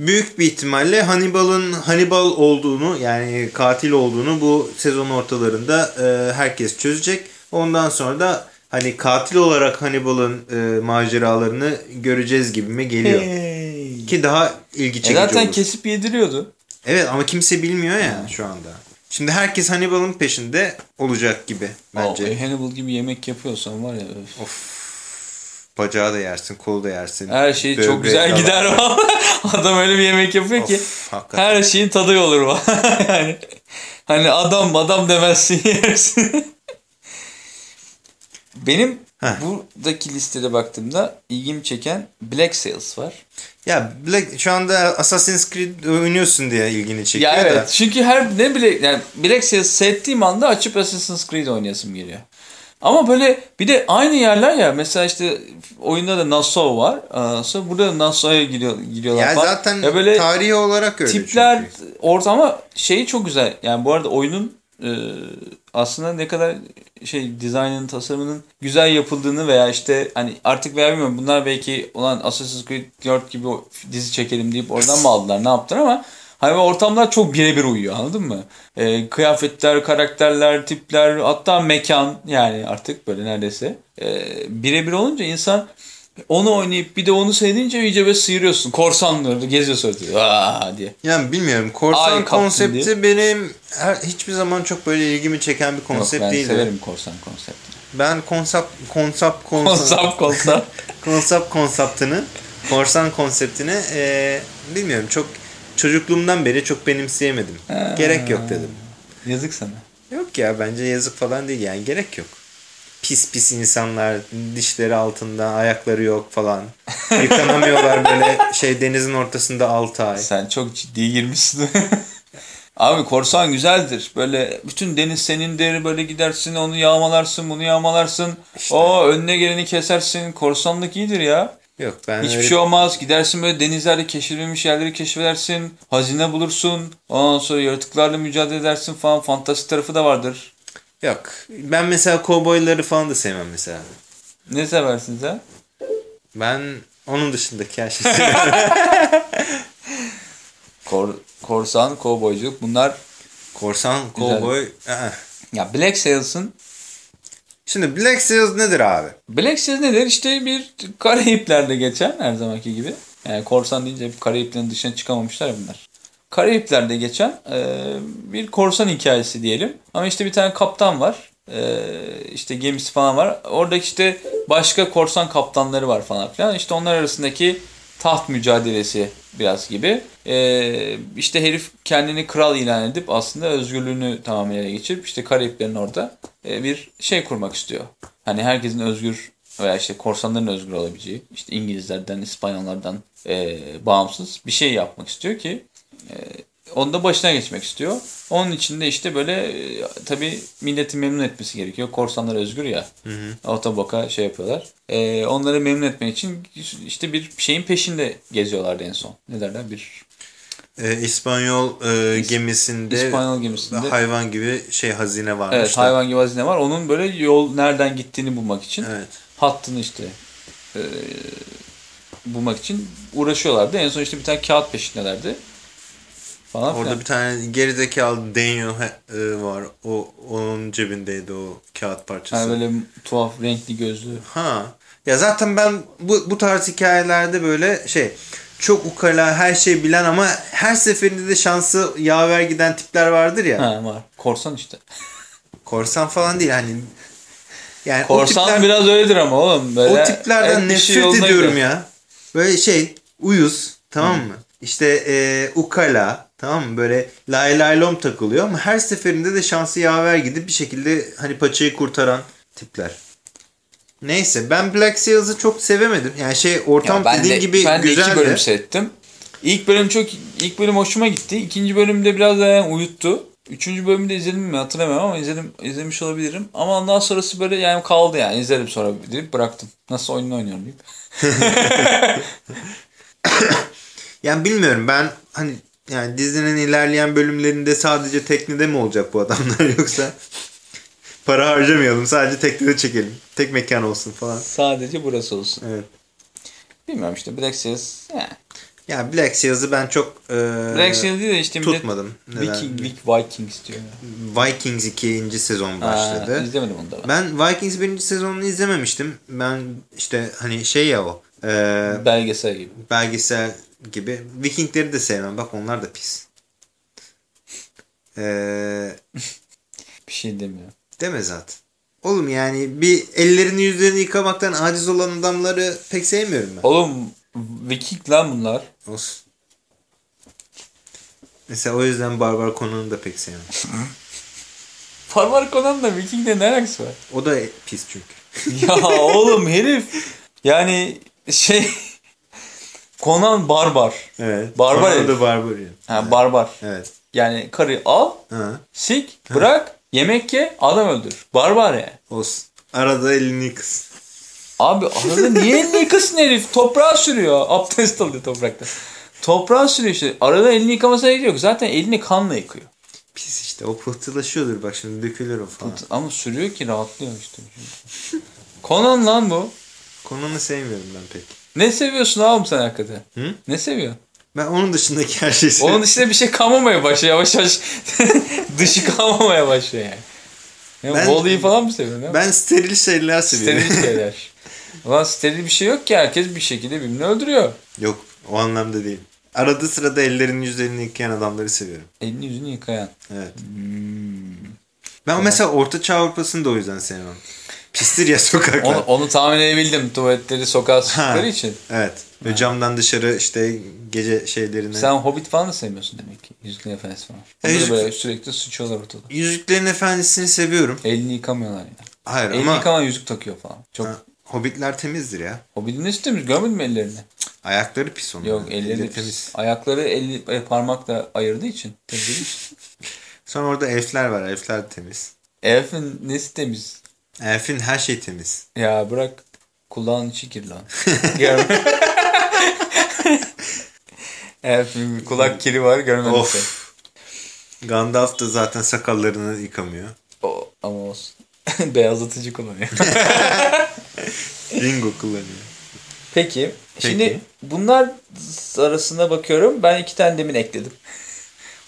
büyük bir ihtimalle Hannibal'ın Hannibal olduğunu yani katil olduğunu bu sezon ortalarında e, herkes çözecek. Ondan sonra da hani katil olarak Hannibal'ın e, maceralarını göreceğiz gibi mi geliyor. Hey. Ki daha ilgi E çekici zaten olur. kesip yediriyordu. Evet ama kimse bilmiyor ya şu anda. Şimdi herkes Hannibal'ın peşinde olacak gibi bence. O, Hannibal gibi yemek yapıyorsan var ya. öf. Of. Bacağı da yersin, kolu da yersin. Her şey çok güzel falan. gider. [laughs] Adam öyle bir yemek yapıyor ki. Of, hakikaten. Her şeyin tadı olur [laughs] yani, hani adam adam demezsin [laughs] yersin. Benim Heh. buradaki listede baktığımda ilgimi çeken Black Sails var. Ya Black, şu anda Assassin's Creed oynuyorsun diye ilgini çekiyor Ya evet da. çünkü her ne bile yani Black Sails seyrettiğim anda açıp Assassin's Creed oynayasım geliyor. Ama böyle bir de aynı yerler ya mesela işte oyunda da Nassau var. Ondan sonra burada da Nassau'ya gidiyor, gidiyorlar Ya falan. zaten ya böyle tarihi olarak öyle tipler çünkü. orta ama şeyi çok güzel. Yani bu arada oyunun e, aslında ne kadar şey dizaynının tasarımının güzel yapıldığını veya işte hani artık veya bilmiyorum bunlar belki olan Assassin's Creed 4 gibi dizi çekelim deyip oradan mı aldılar ne yaptılar ama hani ortamlar çok birebir uyuyor anladın mı? E, kıyafetler, karakterler, tipler hatta mekan yani artık böyle neredeyse e, birebir olunca insan onu oynayıp bir de onu sevdiğince iyice böyle sıyırıyorsun. Korsanları geziyorsun öyle Aa diye. Yani bilmiyorum. Korsan Ay, konsepti diye. benim her, hiçbir zaman çok böyle ilgimi çeken bir konsept Yok, ben değildi. severim korsan konseptini. Ben konsept konsept konsept konsap. konsept konseptini [laughs] korsan konseptini e, bilmiyorum çok çocukluğumdan beri çok benimseyemedim. Gerek yok dedim. Yazık sana. Yok ya bence yazık falan değil yani gerek yok. Pis pis insanlar dişleri altında ayakları yok falan. Yıkanamıyorlar böyle şey denizin ortasında 6 ay. Sen çok ciddi girmişsin. [laughs] Abi korsan güzeldir. Böyle bütün deniz senindir. Böyle gidersin onu yağmalarsın bunu yağmalarsın. İşte. O önüne geleni kesersin. Korsanlık iyidir ya. Yok ben Hiçbir öyle- şey olmaz. Gidersin böyle denizlerde keşfedilmiş yerleri keşfedersin. Hazine bulursun. Ondan sonra yaratıklarla mücadele edersin falan. Fantasi tarafı da vardır. Yok. Ben mesela kovboyları falan da sevmem mesela. Ne seversin sen? Ben onun dışındaki her şeyi seviyorum. [laughs] Kor, korsan, kovboyculuk bunlar Korsan, aa. ya Black Sails'ın Şimdi Black Sails nedir abi? Black Sails nedir? İşte bir Karayipler'de geçen her zamanki gibi. Yani korsan deyince hep Karayiplerin dışına çıkamamışlar ya bunlar. Karayipler'de geçen e, bir korsan hikayesi diyelim. Ama işte bir tane kaptan var. E, işte gemisi falan var. Orada işte başka korsan kaptanları var falan filan. İşte onlar arasındaki taht mücadelesi biraz gibi. E, işte herif kendini kral ilan edip aslında özgürlüğünü tamamen ele geçirip işte Karayiplerin orada e, bir şey kurmak istiyor. Hani herkesin özgür veya işte korsanların özgür olabileceği, işte İngilizlerden, İspanyollardan e, bağımsız bir şey yapmak istiyor ki e, onu da başına geçmek istiyor. Onun için de işte böyle e, tabii milleti memnun etmesi gerekiyor. Korsanlar özgür ya. Otoboka şey yapıyorlar. E, onları memnun etmek için işte bir şeyin peşinde geziyorlardı en son. Ne derler? Bir Ee, İspanyol e, gemisinde İspanyol gemisinde. hayvan gibi şey hazine varmış. Evet da. hayvan gibi hazine var. Onun böyle yol nereden gittiğini bulmak için Evet. hattını işte e, bulmak için uğraşıyorlardı. En son işte bir tane kağıt peşindelerdi. Falan Orada filan. bir tane gerizekalı Daniel e, var. O onun cebindeydi o kağıt parçası. Yani böyle tuhaf renkli gözlü. Ha. Ya zaten ben bu bu tarz hikayelerde böyle şey çok ukala her şey bilen ama her seferinde de şansı yaver giden tipler vardır ya. Ha var. Korsan işte. [laughs] Korsan falan değil hani. Yani Korsan tipler, biraz öyledir ama oğlum. Böyle o tiplerden nefret ediyorum gider. ya. Böyle şey uyuz tamam mı? İşte e, ukala tamam mı? Böyle lay lay lom takılıyor ama her seferinde de şansı yaver gidip bir şekilde hani paçayı kurtaran tipler. Neyse ben Black Sails'ı çok sevemedim. Yani şey ortam Ya ben dediğin de, gibi ben de iki bölüm seyrettim. İlk bölüm çok ilk bölüm hoşuma gitti. İkinci bölümde biraz daha yani uyuttu. Üçüncü bölümü de izledim mi hatırlamıyorum ama izledim izlemiş olabilirim. Ama ondan sonrası böyle yani kaldı yani izlerim sonra deyip bıraktım. Nasıl oyunu oynuyorum deyip. [laughs] [laughs] Yani bilmiyorum ben hani yani dizinin ilerleyen bölümlerinde sadece teknede mi olacak bu adamlar [laughs] yoksa para harcamayalım sadece teknede çekelim. Tek mekan olsun falan. Sadece burası olsun. Evet. Bilmiyorum işte Black Sails. Yani. Ya Black Sails'ı ben çok e, Black Sails değil de işte tutmadım. Neden? Viking, Vikings diyor. ya. Vikings 2. sezon başladı. Ha, izlemedim onu da. ben Vikings 1. sezonunu izlememiştim. Ben işte hani şey ya o e, Belgesel gibi. belgesel gibi. Vikingleri de sevmem. Bak onlar da pis. Eee [laughs] Bir şey demiyor. Deme zaten. Oğlum yani bir ellerini yüzlerini yıkamaktan aciz olan adamları pek sevmiyorum ben. Oğlum Viking lan bunlar. Olsun. Mesela o yüzden Barbar Conan'ı da pek sevmem. [laughs] Farmar Conan'la Viking'le ne alakası var? O da pis çünkü. ya oğlum herif. Yani şey [laughs] Conan barbar. Evet. Barbar Conan da barbar yani. Ha barbar. Evet. Yani karıyı al, Ha. sik, bırak, yemek ye, adam öldür. Barbar yani. Olsun. Arada elini yıkasın. Abi arada niye elini yıkasın herif? Toprağa sürüyor. Abdest alıyor toprakta. Toprağa sürüyor işte. Arada elini yıkamasına gerek yok. Zaten elini kanla yıkıyor. Pis işte. O pıhtılaşıyordur bak şimdi dökülür o falan. Ama sürüyor ki rahatlıyor işte. Conan lan bu. Conan'ı sevmiyorum ben pek. Ne seviyorsun oğlum sen hakikaten? Hı? Ne seviyorsun? Ben onun dışındaki her şeyi seviyorum. Onun dışında bir şey kalmamaya başlıyor. Yavaş yavaş [laughs] dışı kalmamaya başlıyor yani. Ya Ben- Volley'i falan mı seviyorsun? Ben steril şeyler seviyorum. Steril [laughs] şeyler. Ulan steril bir şey yok ki. Herkes bir şekilde birbirini öldürüyor. Yok o anlamda değil. Arada sırada ellerini yüzlerini yıkayan adamları seviyorum. Elini yüzünü yıkayan. Evet. Hmm. Ben mesela Orta Çağ Avrupa'sını da o yüzden sevmem. Pistir ya sokaklar. Onu, onu tahmin edebildim. Tuvaletleri sokağa sıçtıkları için. Evet. Ve camdan dışarı işte gece şeylerine. Sen Hobbit falan da sevmiyorsun demek ki. Yüzüklerin Efendisi falan. E, Yüzük- böyle sürekli sıçıyorlar ortada. Yüzüklerin Efendisi'ni seviyorum. Elini yıkamıyorlar yani. Hayır Elini ama yıkaman yüzük takıyor falan. Çok. Ha, Hobbitler temizdir ya. Hobbit'in ne temiz? Görmedin mi ellerini? Ayakları pis onun. Yok elleri pis. Ayakları eli, e, parmakla ayırdığı için. İçin. [laughs] Sonra orada elfler var. Elfler temiz. Elf'in nesi temiz? Elfin her şey temiz. Ya bırak kulağın içi kir lan. [laughs] Elf'in kulak kiri var görmedim. Of. Gandalf da zaten sakallarını yıkamıyor. O, ama olsun. [laughs] Beyazlatıcı kullanıyor. [laughs] Ringo kullanıyor. Peki. Peki. Şimdi bunlar arasında bakıyorum. Ben iki tane demin ekledim.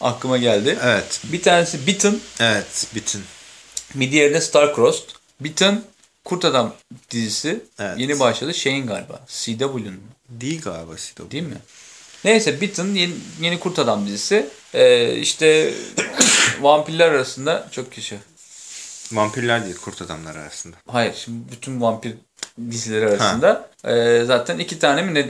Aklıma geldi. Evet. Bir tanesi Bitten. Evet. Bütün. Bir diğeri de Starcrossed. Bitten Kurt Adam dizisi. Evet. Yeni başladı. Şeyin galiba. CW'nun. Değil galiba CW. Değil mi? Neyse Bitten yeni, yeni Kurt Adam dizisi. Ee, işte [coughs] vampirler arasında çok kişi. Vampirler değil kurt adamlar arasında. Hayır şimdi bütün vampir dizileri arasında e, zaten iki tane mi ne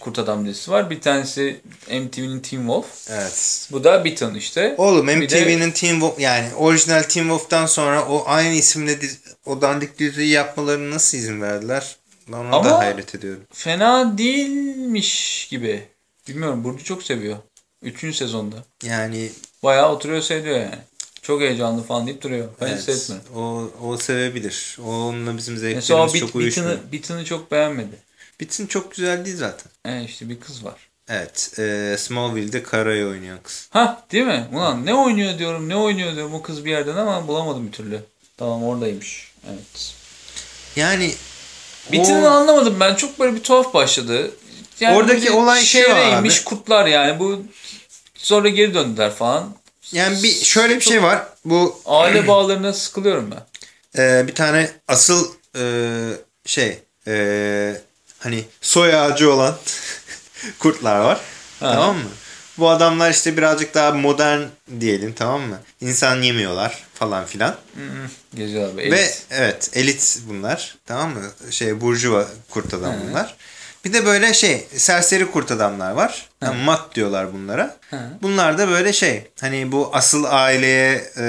Kurt Adam dizisi var. Bir tanesi MTV'nin Teen Wolf. Evet. Bu da Bitten işte. Oğlum Bir de- MTV'nin Teen Wolf yani orijinal Teen Wolf'tan sonra o aynı isimle dizi, o dandik diziyi yapmalarını nasıl izin verdiler? Ben ona Ama- da hayret ediyorum. Fena değilmiş gibi. Bilmiyorum Burcu çok seviyor. Üçüncü sezonda. Yani Bayağı oturuyor seviyor yani. Çok heyecanlı falan deyip duruyor. Ben evet, sevmiyorum. o, o sevebilir. O onunla bizim Mesela o zevklerimiz bit, çok uyuşmuyor. Bitten'ı, Bitten'ı çok beğenmedi. Bitsin çok güzel değil zaten. E işte bir kız var. Evet. E, Smallville'de Kara'yı oynayan kız. Ha değil mi? Ulan ne oynuyor diyorum ne oynuyor diyorum o kız bir yerden ama bulamadım bir türlü. Tamam oradaymış. Evet. Yani Bitini o- anlamadım ben. Çok böyle bir tuhaf başladı. Yani Oradaki olay şehreymiş, abi. kurtlar yani. Bu sonra geri döndüler falan. yani bir şöyle bir şey var. Bu Aile [clears throat] bağlarına sıkılıyorum ben. e, bir tane asıl e, şey e, hani soy ağacı olan [laughs] kurtlar var. Ha. Tamam mı? Bu adamlar işte birazcık daha modern diyelim tamam mı? İnsan yemiyorlar falan filan. Geziyorlar be. Ve elit. evet elit bunlar. Tamam mı? Şey burjuva kurt adam bunlar. Bir de böyle şey serseri kurt adamlar var. Yani mat diyorlar bunlara. Bunlar da böyle şey hani bu asıl aileye e,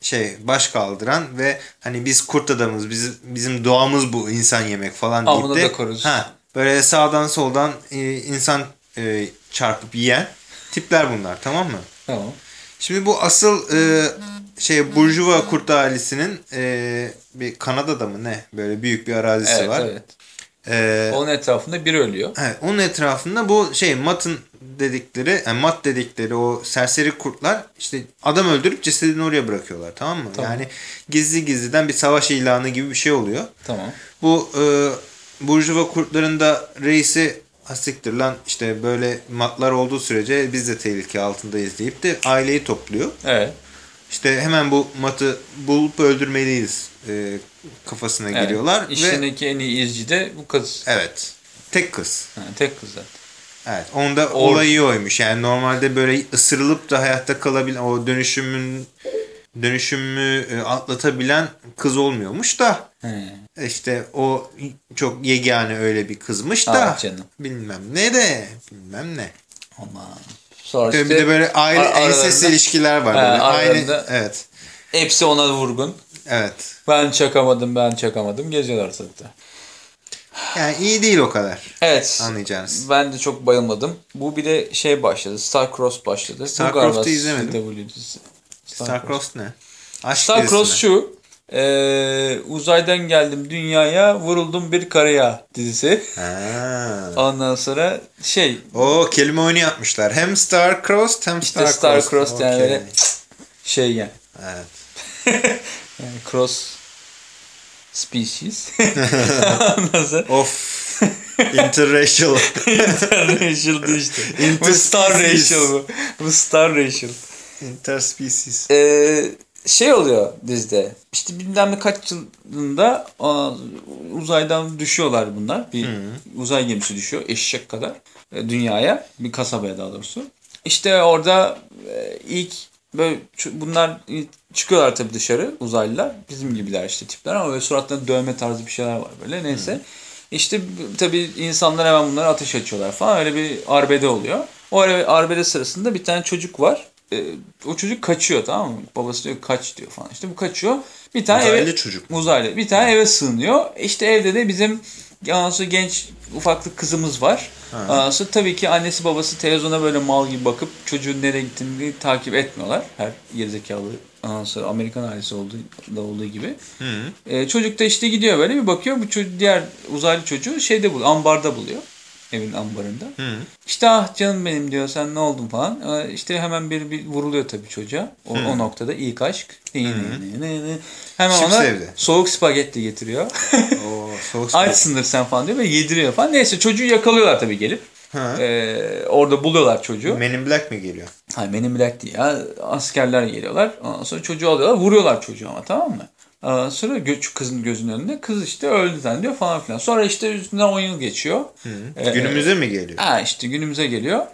şey baş kaldıran ve hani biz kurt adamız biz, bizim doğamız bu insan yemek falan deyip de ha, böyle sağdan soldan e, insan e, çarpıp yiyen tipler bunlar tamam mı? Tamam. Şimdi bu asıl e, şey Burjuva kurt ailesinin e, bir Kanada'da mı ne böyle büyük bir arazisi Evet var. evet. E, Onun etrafında biri ölüyor. evet, onun etrafında bu şey matın dedikleri, yani mat dedikleri o serseri kurtlar işte adam öldürüp cesedini oraya bırakıyorlar tamam mı? Tamam. Yani gizli gizliden bir savaş ilanı gibi bir şey oluyor. Tamam. Bu e, Burjuva kurtların da reisi asiktir lan işte böyle matlar olduğu sürece biz de tehlike altındayız deyip de aileyi topluyor. Evet. İşte hemen bu matı bulup öldürmeliyiz e, kafasına evet. giriyorlar. Ve, İşindeki en iyi izci de bu kız. evet. Tek kız. Ha, tek kız zaten. Evet. Onda Or- olayı oymuş. Yani normalde böyle ısırılıp da hayatta kalabilen o dönüşümün dönüşümü e, atlatabilen kız olmuyormuş da He. işte o çok yegane öyle bir kızmış da Ah canım. bilmem ne de bilmem ne. Aman. Sonra bir işte de böyle aile aralarında- ilişkiler var. He, böyle. evet. hepsi ona vurgun. Evet. Ben çakamadım, ben çakamadım. Geziyorlar ortalıkta. Yani iyi değil o kadar. Evet. Anlayacağınız. Ben de çok bayılmadım. Bu bir de şey başladı. Starcross başladı. Starcross'u izlemedim. Starcross ne? Aşk Starcross şu. eee, uzaydan geldim dünyaya vuruldum bir karaya dizisi. Ha. [laughs] Ondan sonra şey O kelime oyunu yapmışlar. Hem Starcross hem İşte Starcross. Starcross yani öyle- şey yani. Evet. [laughs] yani cross species. [laughs] Of. Interracial. [laughs] interracial işte. bu star racial bu. Bu star racial. Interspecies. Ee, şey oluyor dizide. İşte bilmem ne kaç yılında uzaydan düşüyorlar bunlar. Bir uzay gemisi düşüyor eşek kadar e, dünyaya. Bir kasabaya daha doğrusu. İşte orada e, ilk böyle bunlar çıkıyorlar tabii dışarı uzaylılar. Bizim gibiler işte tipler ama böyle suratlarında dövme tarzı bir şeyler var böyle neyse. İşte b- tabii insanlar hemen bunlara ateş açıyorlar falan öyle bir arbede oluyor. O arbede sırasında bir tane çocuk var. Ee, o çocuk kaçıyor tamam mı? Babası diyor kaç diyor falan. İşte bu kaçıyor. Bir tane Uzaylı eve, çocuk. Uzaylı. Bir tane eve sığınıyor. İşte evde de bizim ondan sonra genç ufaklık kızımız var. Ondan sonra tabii ki annesi babası televizyona böyle mal gibi bakıp çocuğun nereye gittiğini takip etmiyorlar. Her gerizekalı ondan sonra Amerikan ailesi olduğu, da olduğu gibi. Ee, çocuk da işte gidiyor böyle bir bakıyor. Bu çocuk, diğer uzaylı çocuğu şeyde buluyor. Ambarda buluyor. Evin ambarında. İşte ah canım benim diyor sen ne oldun falan. Ee, İşte hemen bir, bir vuruluyor tabii çocuğa. O, o noktada ilk aşk. Hemen Şıp ona sevdi. soğuk spagetti getiriyor. Oo. soğuk spor. Açsındır sen falan diyor ve yediriyor falan. Neyse çocuğu yakalıyorlar tabii gelip. Ha. Ee, orada buluyorlar çocuğu. Men in Black mi geliyor? Hayır Men in Black değil ya. Askerler geliyorlar. Ondan sonra çocuğu alıyorlar. Vuruyorlar çocuğu ama tamam mı? Ondan sonra gö- kızın gözünün önünde. Kız işte öldü zannediyor falan filan. Sonra işte üstünden 10 yıl geçiyor. Ee, Günümüze mi geliyor? Ha işte günümüze geliyor.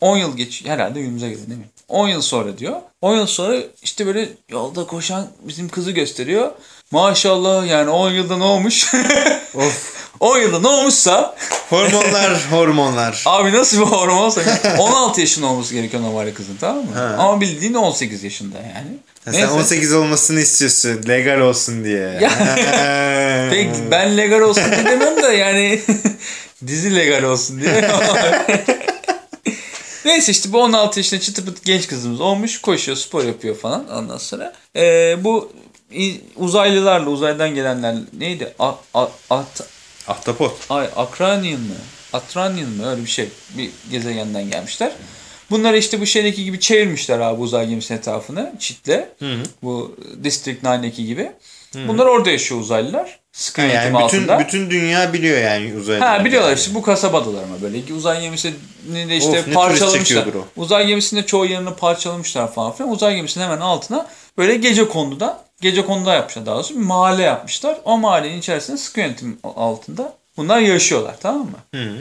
10 yıl geç herhalde günümüze geliyor değil mi? 10 yıl sonra diyor. 10 yıl sonra işte böyle yolda koşan bizim kızı gösteriyor. Maşallah yani 10 yılda ne olmuş? [laughs] Of. 10 yılda ne olmuşsa Hormonlar, [laughs] hormonlar. abi nasıl bir hormonsa 16 [laughs] yaşında olması gerekiyor normalde kızın tamam mı? Ha. Ama bildiğin 18 yaşında yani. Ha, sen 18 olmasını istiyorsun. Legal olsun diye. [laughs] [laughs] Pek ben legal olsun diye demem de yani [laughs] dizi legal olsun diye. Neyse işte bu 16 yaşında çıtı pıtı genç kızımız olmuş. Koşuyor, spor yapıyor falan ondan sonra. Ee, bu uzaylılarla, uzaydan gelenler neydi? A, a, at, Ahtapot. ay, Akranian mı? Atranian mı? Öyle bir şey. Bir gezegenden gelmişler. Bunları işte bu şeydeki gibi çevirmişler abi uzay gemisinin etrafını çitle. Bu District 9'deki gibi. Bunlar orada yaşıyor uzaylılar. Sıkı yani bütün, altında. bütün dünya biliyor yani uzaylı. Ha biliyorlar işte bu kasabadalar ama böyle uzay gemisini de işte Of, parçalamışlar. Uzay gemisinde çoğu yerini parçalamışlar falan filan. Uzay gemisinin hemen altına böyle gece konduda, gece konuda yapmışlar daha doğrusu bir mahalle yapmışlar. O mahallenin içerisinde sıkı yönetim altında bunlar yaşıyorlar tamam mı?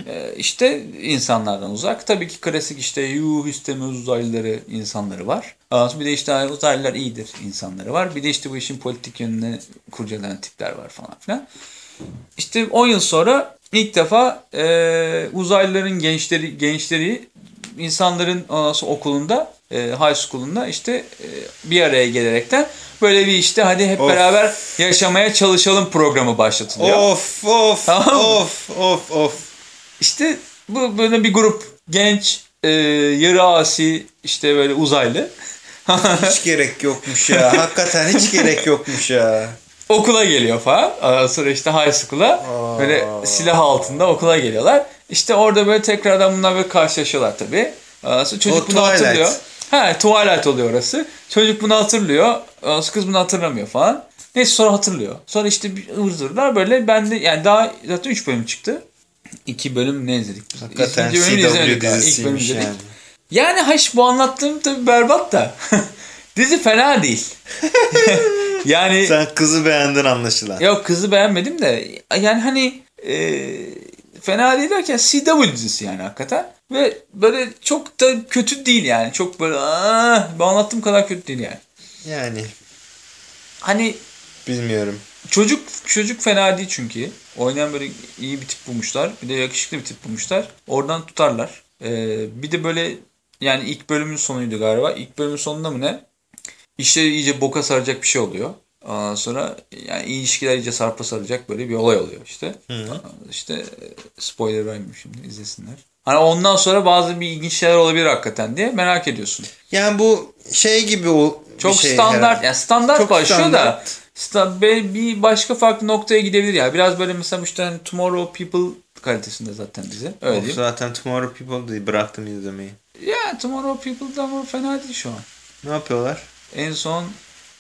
Ee, işte insanlardan uzak. Tabii ki klasik işte yuh istemez uzaylıları insanları var. Bir de işte uzaylılar iyidir insanları var. Bir de işte bu işin politik yönüne kurcalayan tipler var falan filan. İşte 10 yıl sonra ilk defa e, uzaylıların gençleri gençleri insanların sonra okulunda e, high school'unda işte e, bir araya gelerekten böyle bir işte hadi hep Of. beraber yaşamaya çalışalım programı başlatılıyor. Of of Tamam of of of. İşte bu böyle bir grup genç e, yarı asi işte böyle uzaylı [laughs] Hiç gerek yokmuş ya. Hakikaten hiç gerek yokmuş ya. okula geliyor falan. Sonra işte high school'a böyle silah altında okula geliyorlar. İşte orada böyle tekrardan bunlar böyle karşılaşıyorlar tabii. Sonra çocuk O bunu Twilight. hatırlıyor. Ha Twilight oluyor orası. Çocuk bunu hatırlıyor. Kız bunu hatırlamıyor falan. Neyse sonra hatırlıyor. Sonra işte zıvırlar böyle ben de yani daha zaten 3 bölüm çıktı. 2 bölüm ne izledik biz? Hakikaten İkinci bölümü. İlk dizisiymiş izledik. yani. Yani haş bu anlattığım tabii berbat da. [laughs] Dizi fena değil. [laughs] yani Sen kızı beğendin anlaşılan. yok kızı beğenmedim de yani hani e, fena değil derken CW dizisi yani hakikaten. Ve böyle çok da kötü değil yani. Çok böyle ah, bu anlattığım kadar kötü değil yani. Yani Hani bilmiyorum. çocuk çocuk fena değil çünkü. Oynayan böyle iyi bir tip bulmuşlar. Bir de yakışıklı bir tip bulmuşlar. Oradan tutarlar. Ee, bir de böyle yani ilk bölümün sonuydu galiba. İlk bölümün sonunda mı ne? İşleri iyice boka saracak bir şey oluyor. Ondan sonra yani ilişkiler iyice sarpa saracak böyle bir olay oluyor işte. İşte e, spoiler vermeyeyim şimdi izlesinler. Hani ondan sonra bazı bir ilginç şeyler olabilir hakikaten diye merak ediyorsun. Yani bu şey gibi o Çok şey standart herhalde. yani standart Çok başlıyor da standart. sta- be- bir başka farklı noktaya gidebilir ya. Biraz böyle mesela işte hani Tomorrow People kalitesinde zaten dizi. Öyle Of, zaten Tomorrow People'dı bıraktım izlemeyi. Ya Tomorrow People'da ama fena değil şu an. Ne yapıyorlar? En son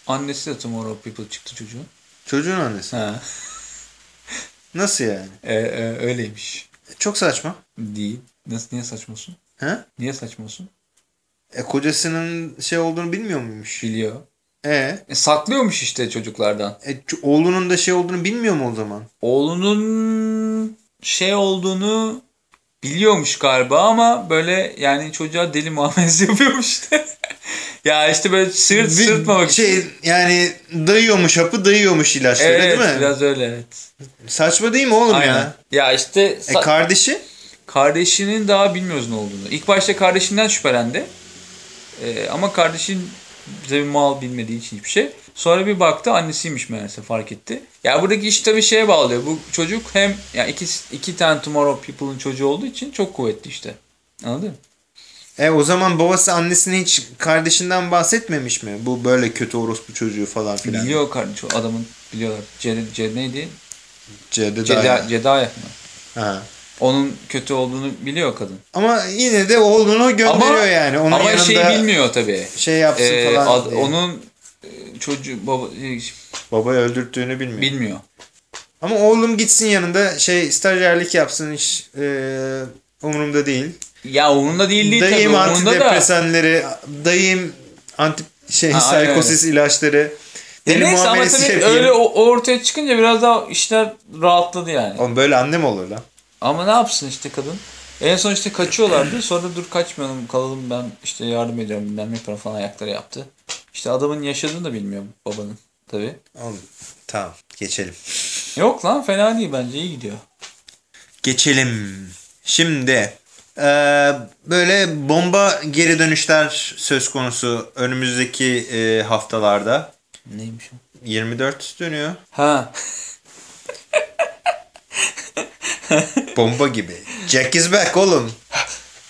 annesi de Tomorrow People çıktı çocuğun. Çocuğun annesi. Ha. [laughs] Nasıl yani? E, e, öyleymiş. Çok saçma. Değil. Nasıl niye saçmasın? He? Niye saçmasın? E kocasının şey olduğunu bilmiyor muymuş? Biliyor. E, E, saklıyormuş işte çocuklardan. e oğlunun da şey olduğunu bilmiyor mu o zaman? Oğlunun şey olduğunu biliyormuş galiba ama böyle yani çocuğa deli muamelesi [laughs] yapıyormuş işte. Ya işte böyle sırt Bir sırtmamak şey için. yani dayıyormuş hapı dayıyormuş ilaçları Evet değil mi? biraz öyle evet. Saçma değil mi oğlum Aynen. ya? Ya işte E kardeşi? kardeşinin daha bilmiyoruz ne olduğunu. İlk başta kardeşinden şüphelendi. Ee, ama kardeşin bize bir mal bilmediği için hiçbir şey. Sonra bir baktı annesiymiş meğerse fark etti. Ya buradaki iş tabii şeye bağlıyor. Bu çocuk hem ya iki, iki tane Tomorrow People'ın çocuğu olduğu için çok kuvvetli işte. Anladın mı? E o zaman babası annesine hiç kardeşinden bahsetmemiş mi? Bu böyle kötü orospu çocuğu falan filan. Biliyor kardeş o adamın biliyorlar. Ced, Ced neydi? Cede Ceda, Ceda. Cedaya mı? Ha. Onun kötü olduğunu biliyor kadın. Ama yine de oğlunu gönderiyor Ama, yani. Onun ama yanında şeyi bilmiyor tabii. şey yapsın Ee, falan. ad- diye. onun e, çocuğu baba e, Babayı öldürttüğünü bilmiyor. bilmiyor. Ama oğlum gitsin yanında şey stajyerlik yapsın hiç e, umurumda değil. Ya umurunda değil değil dayım tabii. Umurunda da. antidepresanları, dayım anti şey Ha, aynen psikosis ilaçları. Ya Deli neyse ama tabii yapayım. öyle ortaya çıkınca biraz daha işler rahatladı yani. Oğlum böyle annem olur lan. Ama ne yapsın işte kadın? En son işte kaçıyorlardı. Sonra dur kaçmayalım kalalım ben işte yardım ediyorum bilmem ne para falan ayakları yaptı. İşte adamın yaşadığını da bilmiyorum babanın tabii. Oğlum tamam geçelim. Yok lan fena değil bence iyi gidiyor. Geçelim. Şimdi eee, böyle bomba geri dönüşler söz konusu önümüzdeki eee, haftalarda. Neymiş o? 24 dönüyor. Ha. Bomba gibi. Jack is back oğlum.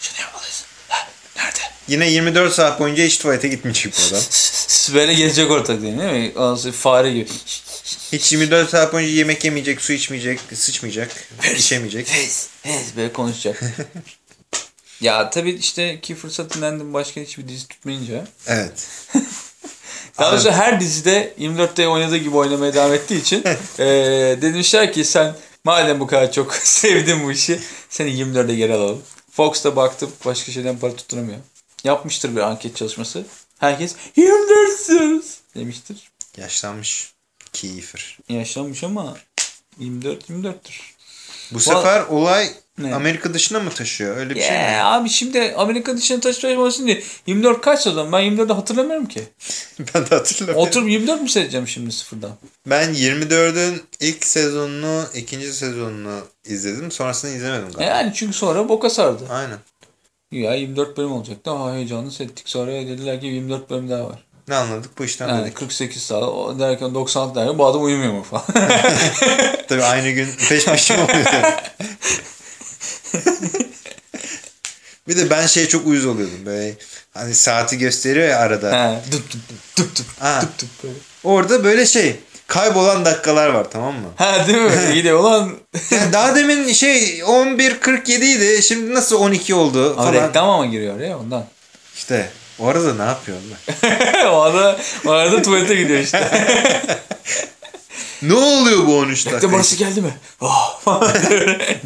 Şunu yapmalıyız. Nerede? Yine 24 saat boyunca hiç tuvalete gitmeyecek bu adam. Böyle gelecek ortak değil, değil mi? Ondan fare gibi. Hiç 24 saat boyunca yemek yemeyecek, su içmeyecek, sıçmayacak, içemeyecek. Fez, fez böyle konuşacak. [laughs] ya tabii işte ki fırsat dinlendim başka hiçbir dizi tutmayınca. Evet. [laughs] Daha doğrusu her dizide 24'te oynadığı gibi oynamaya devam ettiği için eee demişler ki sen madem bu kadar çok [laughs] sevdin bu işi seni 24'e geri alalım. Fox'ta baktım başka şeyden para tutturamıyor. Yapmıştır bir anket çalışması. Herkes 24 istiyoruz demiştir. Yaşlanmış. Keyfer. Yaşlanmış ama 24 24'tür. Bu sefer olay Ne? Amerika dışına mı taşıyor? Öyle bir şey mi? Yeah, abi şimdi Amerika dışına taşımasın diye 24 kaç zaman ben 24'ü hatırlamıyorum ki. [laughs] Ben de hatırlamıyorum. Oturup 24 mü seyredeceğim şimdi sıfırdan? Ben 24'ün ilk sezonunu, ikinci sezonunu izledim. Sonrasını izlemedim galiba. Yani çünkü sonra boka sardı. Aynen. Ya 24 bölüm olacaktı. Ha heyecanlı seyrettik. Sonra dediler ki 24 bölüm daha var. Ne anladık bu işten Yani dedik. 48 saat derken 96 derken bu adam uyumuyor mu falan. [laughs] Tabii aynı gün peş peşe oluyor. [laughs] [laughs] bir de ben şey çok uyuz oluyordum böyle. Hani saati gösteriyor ya arada. He, dup dup dup dup Ha. dup dup böyle. Orada böyle şey kaybolan dakikalar var tamam mı? Ha değil mi? [laughs] İyi de ulan Yani daha demin şey 11.47 idi. Şimdi nasıl 12 oldu falan. reklam ama giriyor ya ondan. İşte o arada ne yapıyorum ben? [laughs] o arada, o arada tuvalete gidiyor işte. Ne oluyor bu 13 dakika? Reklam arası geldi mi? Oh. [laughs]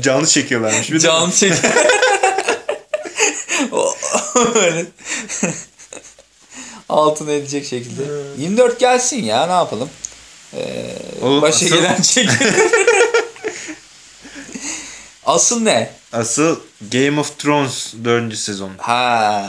Canlı çekiyorlarmış. Bir Canlı çek. [laughs] O- Böyle. Altına edecek şekilde. 24 gelsin ya ne yapalım. Ee, Oğlum, başa asıl- gelen çek. [laughs] Asıl ne? Asıl Game of Thrones 4. sezon. Ha.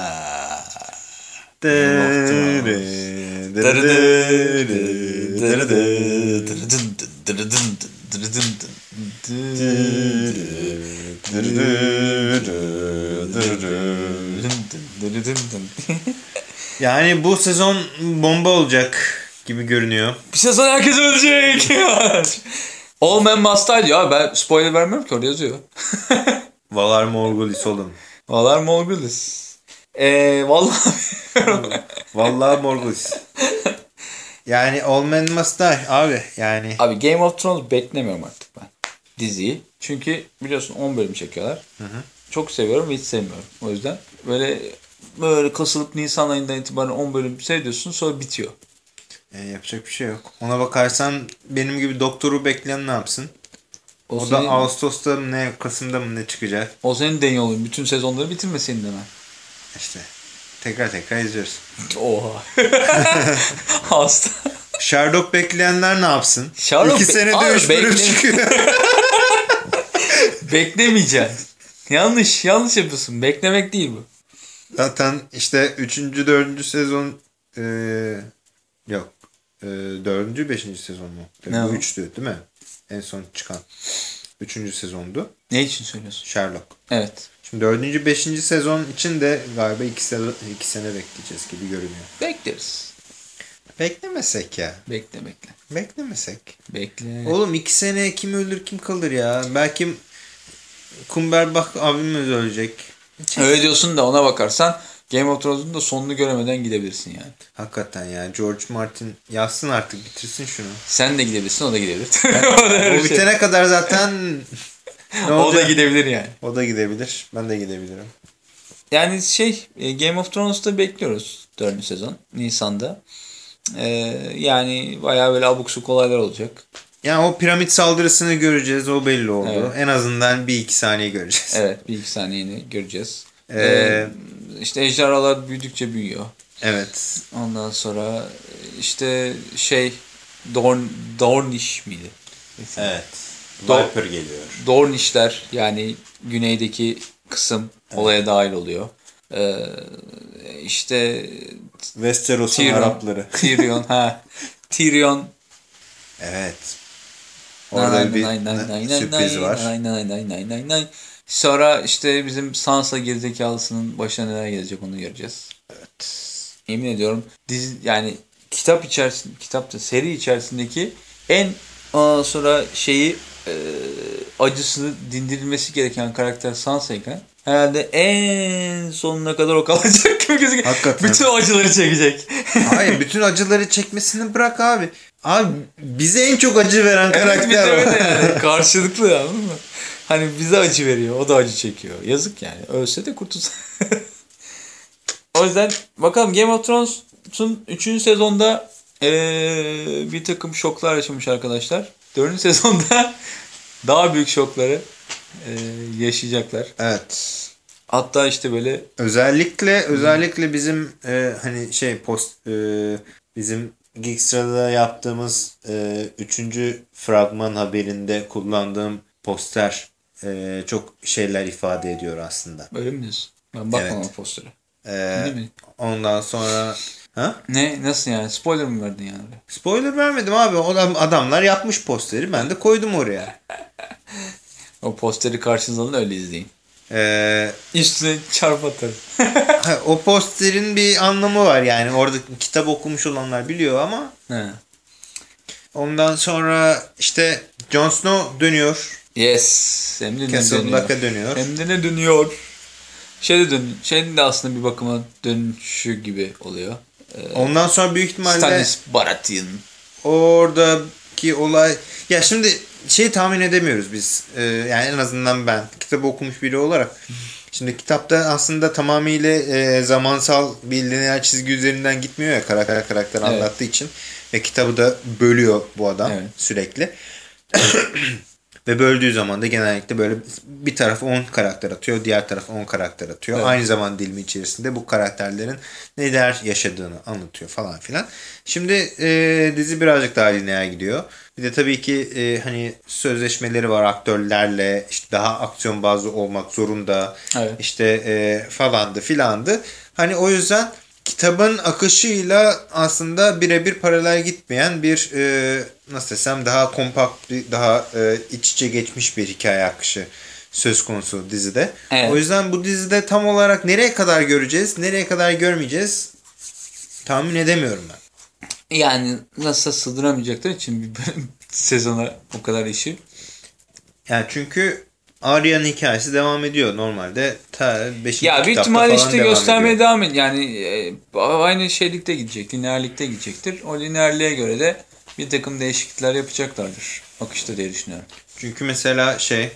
Yani bu sezon bomba olacak gibi görünüyor. Bir sezon herkes ölecek. [laughs] All Men Must Die diyor. Ben spoiler vermiyorum ki orada yazıyor. [laughs] Valar Morghulis oğlum. Valar Morghulis. Eee vallahi. Vallahi Morghulis. Yani All Must Die abi yani. Abi Game of Thrones beklemiyorum artık ben. Diziyi. Çünkü biliyorsun 10 bölüm çekiyorlar. Çok seviyorum ve hiç sevmiyorum. O yüzden böyle böyle kasılıp Nisan ayından itibaren 10 bölüm seyrediyorsun sonra bitiyor. E, yapacak bir şey yok. Ona bakarsan benim gibi doktoru bekleyen ne yapsın? O, O, senin, da Ağustos'ta mı ne Kasım'da mı ne çıkacak? o senin den yolun. Bütün sezonları bitirmeseydin hemen. İşte tekrar tekrar izliyoruz. Oha. [laughs] Hasta. Sherlock bekleyenler ne yapsın? Sherlock İki senede üç bölüm çıkıyor. [laughs] Beklemeyeceksin. yanlış. Yanlış yapıyorsun. Beklemek değil bu. Zaten işte 3. 4. sezon e, yok. E, 4. 5. sezon mu? E, Ne bu o? 3'tü değil mi? En son çıkan. 3. sezondu. Ne için söylüyorsun? Sherlock. Evet. Şimdi 4. 5. sezon için de galiba 2 sene, iki sene bekleyeceğiz gibi görünüyor. Bekleriz. Beklemesek ya. Bekle bekle. Beklemesek. Bekle. Oğlum 2 sene kim ölür kim kalır ya. Belki Kumberbach abimiz ölecek. Öyle diyorsun da ona bakarsan Game of Thrones'un da sonunu göremeden gidebilirsin yani. Hakikaten ya. George Martin yazsın artık bitirsin şunu. Sen de gidebilirsin o da gidebilir. [laughs] o şey. bitene kadar zaten [laughs] ne o da gidebilir yani. O da gidebilir. Ben de gidebilirim. Yani şey e, Game of Thrones'ta bekliyoruz 4. sezon Nisan'da. Ee, yani bayağı böyle abuk subuk olaylar olacak. Yani o piramit saldırısını göreceğiz. O belli oldu. Evet. En azından bir iki saniye göreceğiz. Evet bir iki saniyeni göreceğiz. Ee, Ee, işte ejderhalar büyüdükçe büyüyor. Evet. Ondan sonra işte şey Dorn, Dornish miydi? Evet. Viper geliyor. Dornishler yani güneydeki kısım olaya dahil oluyor. Ee, işte Westeros'un Arapları. [laughs] Tyrion ha. Tyrion Evet. Orada bir sürpriz var. Sonra işte bizim Sansa gerizekalısının başına neler gelecek onu göreceğiz. Yemin ediyorum dizi yani kitap içerisinde kitapta seri içerisindeki en sonra şeyi e, acısını dindirilmesi gereken karakter Sansa'yken herhalde en sonuna kadar o kalacak gibi gözüküyor. Hakikaten. Bütün acıları çekecek. Hayır bütün acıları çekmesini bırak abi. Abi bize en çok acı veren Evet karakter öyle o. yani. [laughs] Karşılıklı anladın mı? Hani bize acı veriyor. O da acı çekiyor. Yazık yani. Ölse de kurtulsa. [laughs] o yüzden bakalım Game of Thrones'un 3. sezonda eee, bir takım şoklar yaşamış arkadaşlar. 4. sezonda [laughs] daha büyük şokları eee, yaşayacaklar. Evet. Hatta işte böyle Özellikle özellikle bizim e, hani şey post e, bizim Geekstra'da yaptığımız e, üçüncü fragman haberinde kullandığım poster e, çok şeyler ifade ediyor aslında. böyle mi diyorsun? Ben bakmam Evet. postere. E, Değil mi? ondan sonra ha? Ne? Nasıl yani? Spoiler mı verdin yani? Spoiler vermedim abi. Adam, adamlar yapmış posteri. Ben de koydum oraya. [laughs] O posteri karşınıza alın öyle izleyin. E, Üstüne çarp atarım. [laughs] o posterin bir anlamı var yani. Orada kitap okumuş olanlar biliyor ama He. ondan sonra işte Jon Snow dönüyor. Yes. Hem de Castle dönüyor. Black'a dönüyor. Hem de ne dönüyor. Şey de dön şeyin de aslında bir bakıma dönüşü gibi oluyor. Ondan sonra büyük ihtimalle Stannis Baratheon. oradaki olay ya şimdi şey tahmin edemiyoruz biz. Ee, yani en azından ben kitabı okumuş biri olarak. Şimdi kitapta aslında tamamıyla e, zamansal bir lineer çizgi üzerinden gitmiyor ya karakter karakter Evet. anlattığı için. Ve kitabı da bölüyor bu adam Evet. sürekli. [coughs] Ve böldüğü zaman da genellikle böyle bir taraf 10 karakter atıyor, diğer taraf 10 karakter atıyor. Evet. Aynı zaman dilimi içerisinde bu karakterlerin neler yaşadığını anlatıyor falan filan. Şimdi e, dizi birazcık daha lineer gidiyor. Bir de tabii ki e, hani sözleşmeleri var aktörlerle işte daha aksiyon bazlı olmak zorunda. Evet. İşte e, falandı filandı. Hani o yüzden kitabın akışıyla aslında birebir paralel gitmeyen bir e, nasıl desem daha kompakt bir daha e, iç içe geçmiş bir hikaye akışı söz konusu dizide. Evet. O yüzden bu dizide tam olarak nereye kadar göreceğiz, nereye kadar görmeyeceğiz tahmin edemiyorum ben. Yani nasıl sığdıramayacaklar için bir [laughs] sezona o kadar işi. Yani çünkü Arya'nın hikayesi devam ediyor normalde. Ta 5. Ya büyük kitapta ihtimalle işte devam göstermeye ediyor. devam et. Yani e, aynı şeylikte gidecek. Lineerlikte gidecektir. O lineerliğe göre de bir takım değişiklikler yapacaklardır. Akışta diye düşünüyorum. Çünkü mesela şey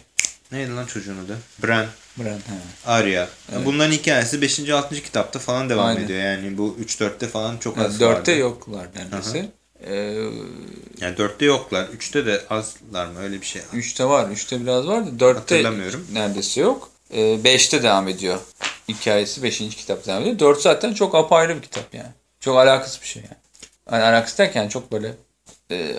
neydi lan çocuğun adı? Bran. Bran, he. Arya. Evet. Bunların hikayesi 5. 6. kitapta falan devam Aynen. ediyor. Yani bu 3-4'te falan çok Yani az dörtte vardı. yoklar neredeyse. Ee, Yani 4'te yoklar. 3'te de azlar mı? Öyle bir şey. üçte var. Üçte biraz var da dörtte Hatırlamıyorum. neredeyse yok. Ee, beşte devam ediyor. Hikayesi beşinci kitap devam ediyor. Dört zaten çok apayrı bir kitap yani. Çok alakasız bir şey yani. yani alakasız derken çok böyle e,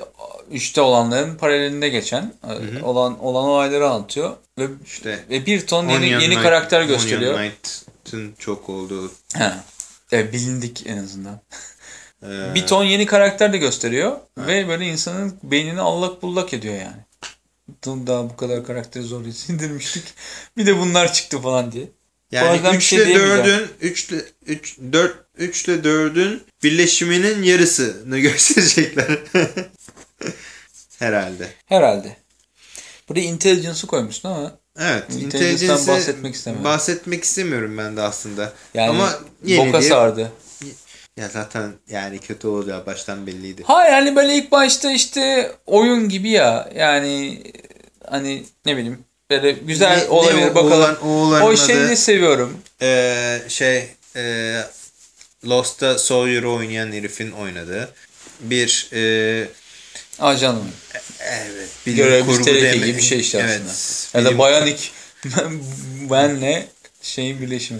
üçte olanların paralelinde geçen e, olan olan olayları anlatıyor ve İşte ve bir ton yeni Onion yeni Knight- karakter gösteriyor. Onion Knight'ın çok olduğu. Ha. E, bilindik en azından. E, Bir ton yeni karakter de gösteriyor ve böyle insanın beynini allak bullak ediyor yani. Daha bu kadar karakteri zor [laughs] sindirmiştik. Bir de bunlar çıktı falan diye. Yani yüzden bir 3 şey ile diyemeyeceğim. 4'ün 3 ile 3 4 3 ile 4'ün birleşiminin yarısını [laughs] gösterecekler. [laughs] Herhalde. Herhalde. Buraya intelligence'ı koymuşsun ama Evet. Intelligence'dan bahsetmek istemiyorum. Bahsetmek istemiyorum ben de aslında. yani Ama yeni boka diye- sardı. Ya zaten yani kötü olacağı baştan belliydi. Hayır yani böyle ilk başta işte oyun gibi ya. Yani hani ne bileyim böyle güzel Ne- ne olabilir o- bakalım. oğlan- o şeyi adı? de seviyorum. Ee, şey e, Lost'ta Sawyer'ı oynayan herifin oynadığı bir e, Ajanım. Evet. Görevimiz teleki gibi bir şey işte evet, aslında. Ya da bilim- bayanik benle [laughs] şeyin birleşimi.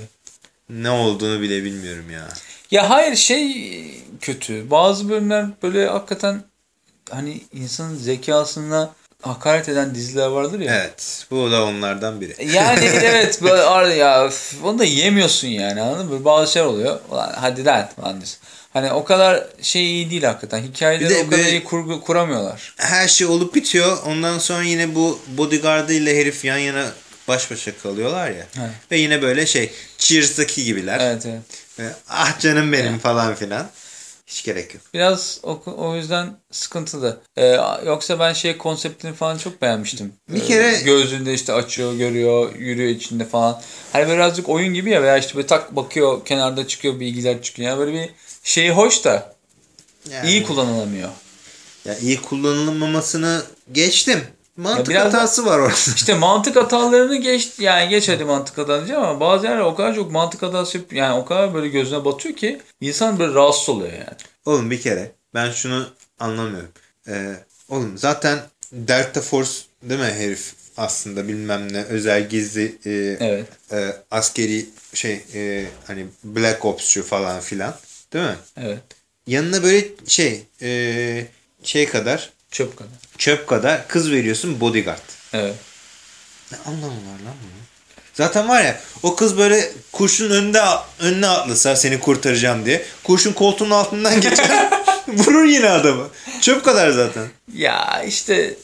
Ne olduğunu bile bilmiyorum ya. Ya hayır şey kötü. Bazı bölümler böyle hakikaten hani insanın zekasına hakaret eden diziler vardır ya. Evet. Bu da onlardan biri. Yani [laughs] evet böyle ya onu da yemiyorsun yani anladın mı? Böyle Bazı şeyler oluyor. Ulan hadi lan falan diyorsun. Hani o kadar şey iyi değil hakikaten. Hikayeleri de o kadar iyi kurgu kuramıyorlar. Her şey olup bitiyor. Ondan sonra yine bu bodyguardı ile herif yan yana baş başa kalıyorlar ya. Evet. Ve yine böyle şey Cheers'daki gibiler. Evet evet. Ve, ah canım benim falan filan. Hiç gerek yok. Biraz o, o yüzden sıkıntılı. Ee, yoksa ben şey konseptini falan çok beğenmiştim. Bir Ee, kere- gözünde işte açıyor, görüyor, yürüyor içinde falan. Hani birazcık oyun gibi ya veya işte böyle tak bakıyor, kenarda çıkıyor, bilgiler çıkıyor. Yani böyle bir şey hoş da Yani, iyi kullanılamıyor. Ya iyi kullanılmamasını geçtim. Mantık Ya biraz hatası var orada. [laughs] İşte mantık hatalarını geç yani geç hadi mantık hatası ama bazı yerler o kadar çok mantık hatası yani o kadar böyle gözüne batıyor ki insan böyle rahatsız oluyor yani. Oğlum bir kere ben şunu anlamıyorum. Ee, oğlum zaten Delta Force değil mi herif aslında bilmem ne özel gizli e, Evet. e, askeri şey e, hani Black Ops'cu falan filan değil mi? Evet. Yanına böyle şey e, şey kadar Çöp kadar. çöp kadar kız veriyorsun bodyguard. Evet. Ne anlamı var lan bunun? Zaten var ya o kız böyle kurşun önünde önüne atlasa seni kurtaracağım diye. Kurşun koltuğun altından geçer. [laughs] vurur yine adamı. Çöp kadar zaten. Ya işte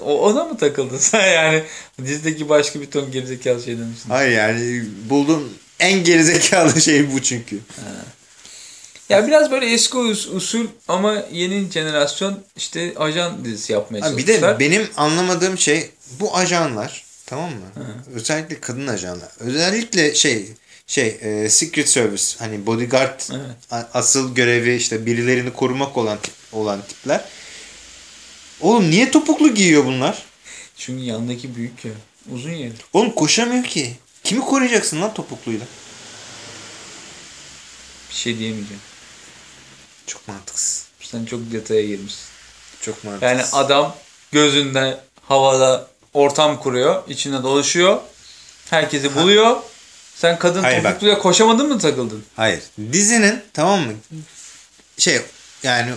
o, ona mı takıldın sen yani dizideki başka bir ton gerizekalı şeyden misin? Hayır yani bulduğum en gerizekalı şey bu çünkü. Ya biraz böyle eski us- usul ama yeni jenerasyon işte ajan dizisi yapmaya Ha, bir çalışmışlar. de benim anlamadığım şey bu ajanlar tamam mı? Özellikle kadın ajanlar. Özellikle şey şey e, Secret Service hani bodyguard Evet. asıl görevi işte birilerini korumak olan tip, olan tipler. Oğlum niye topuklu giyiyor bunlar? Çünkü yanındaki büyük ya. Uzun yeri. Oğlum koşamıyor ki. Kimi koruyacaksın lan topukluyla? Bir şey diyemeyeceğim. Çok mantıksız. Sen çok detaya girmişsin. Çok mantıksız. Yani adam gözünde havada ortam kuruyor. içinde dolaşıyor. Herkesi buluyor. Sen kadın Hayır, bak. topukluyla koşamadın mı takıldın? Hayır. Dizinin tamam mı? Şey yani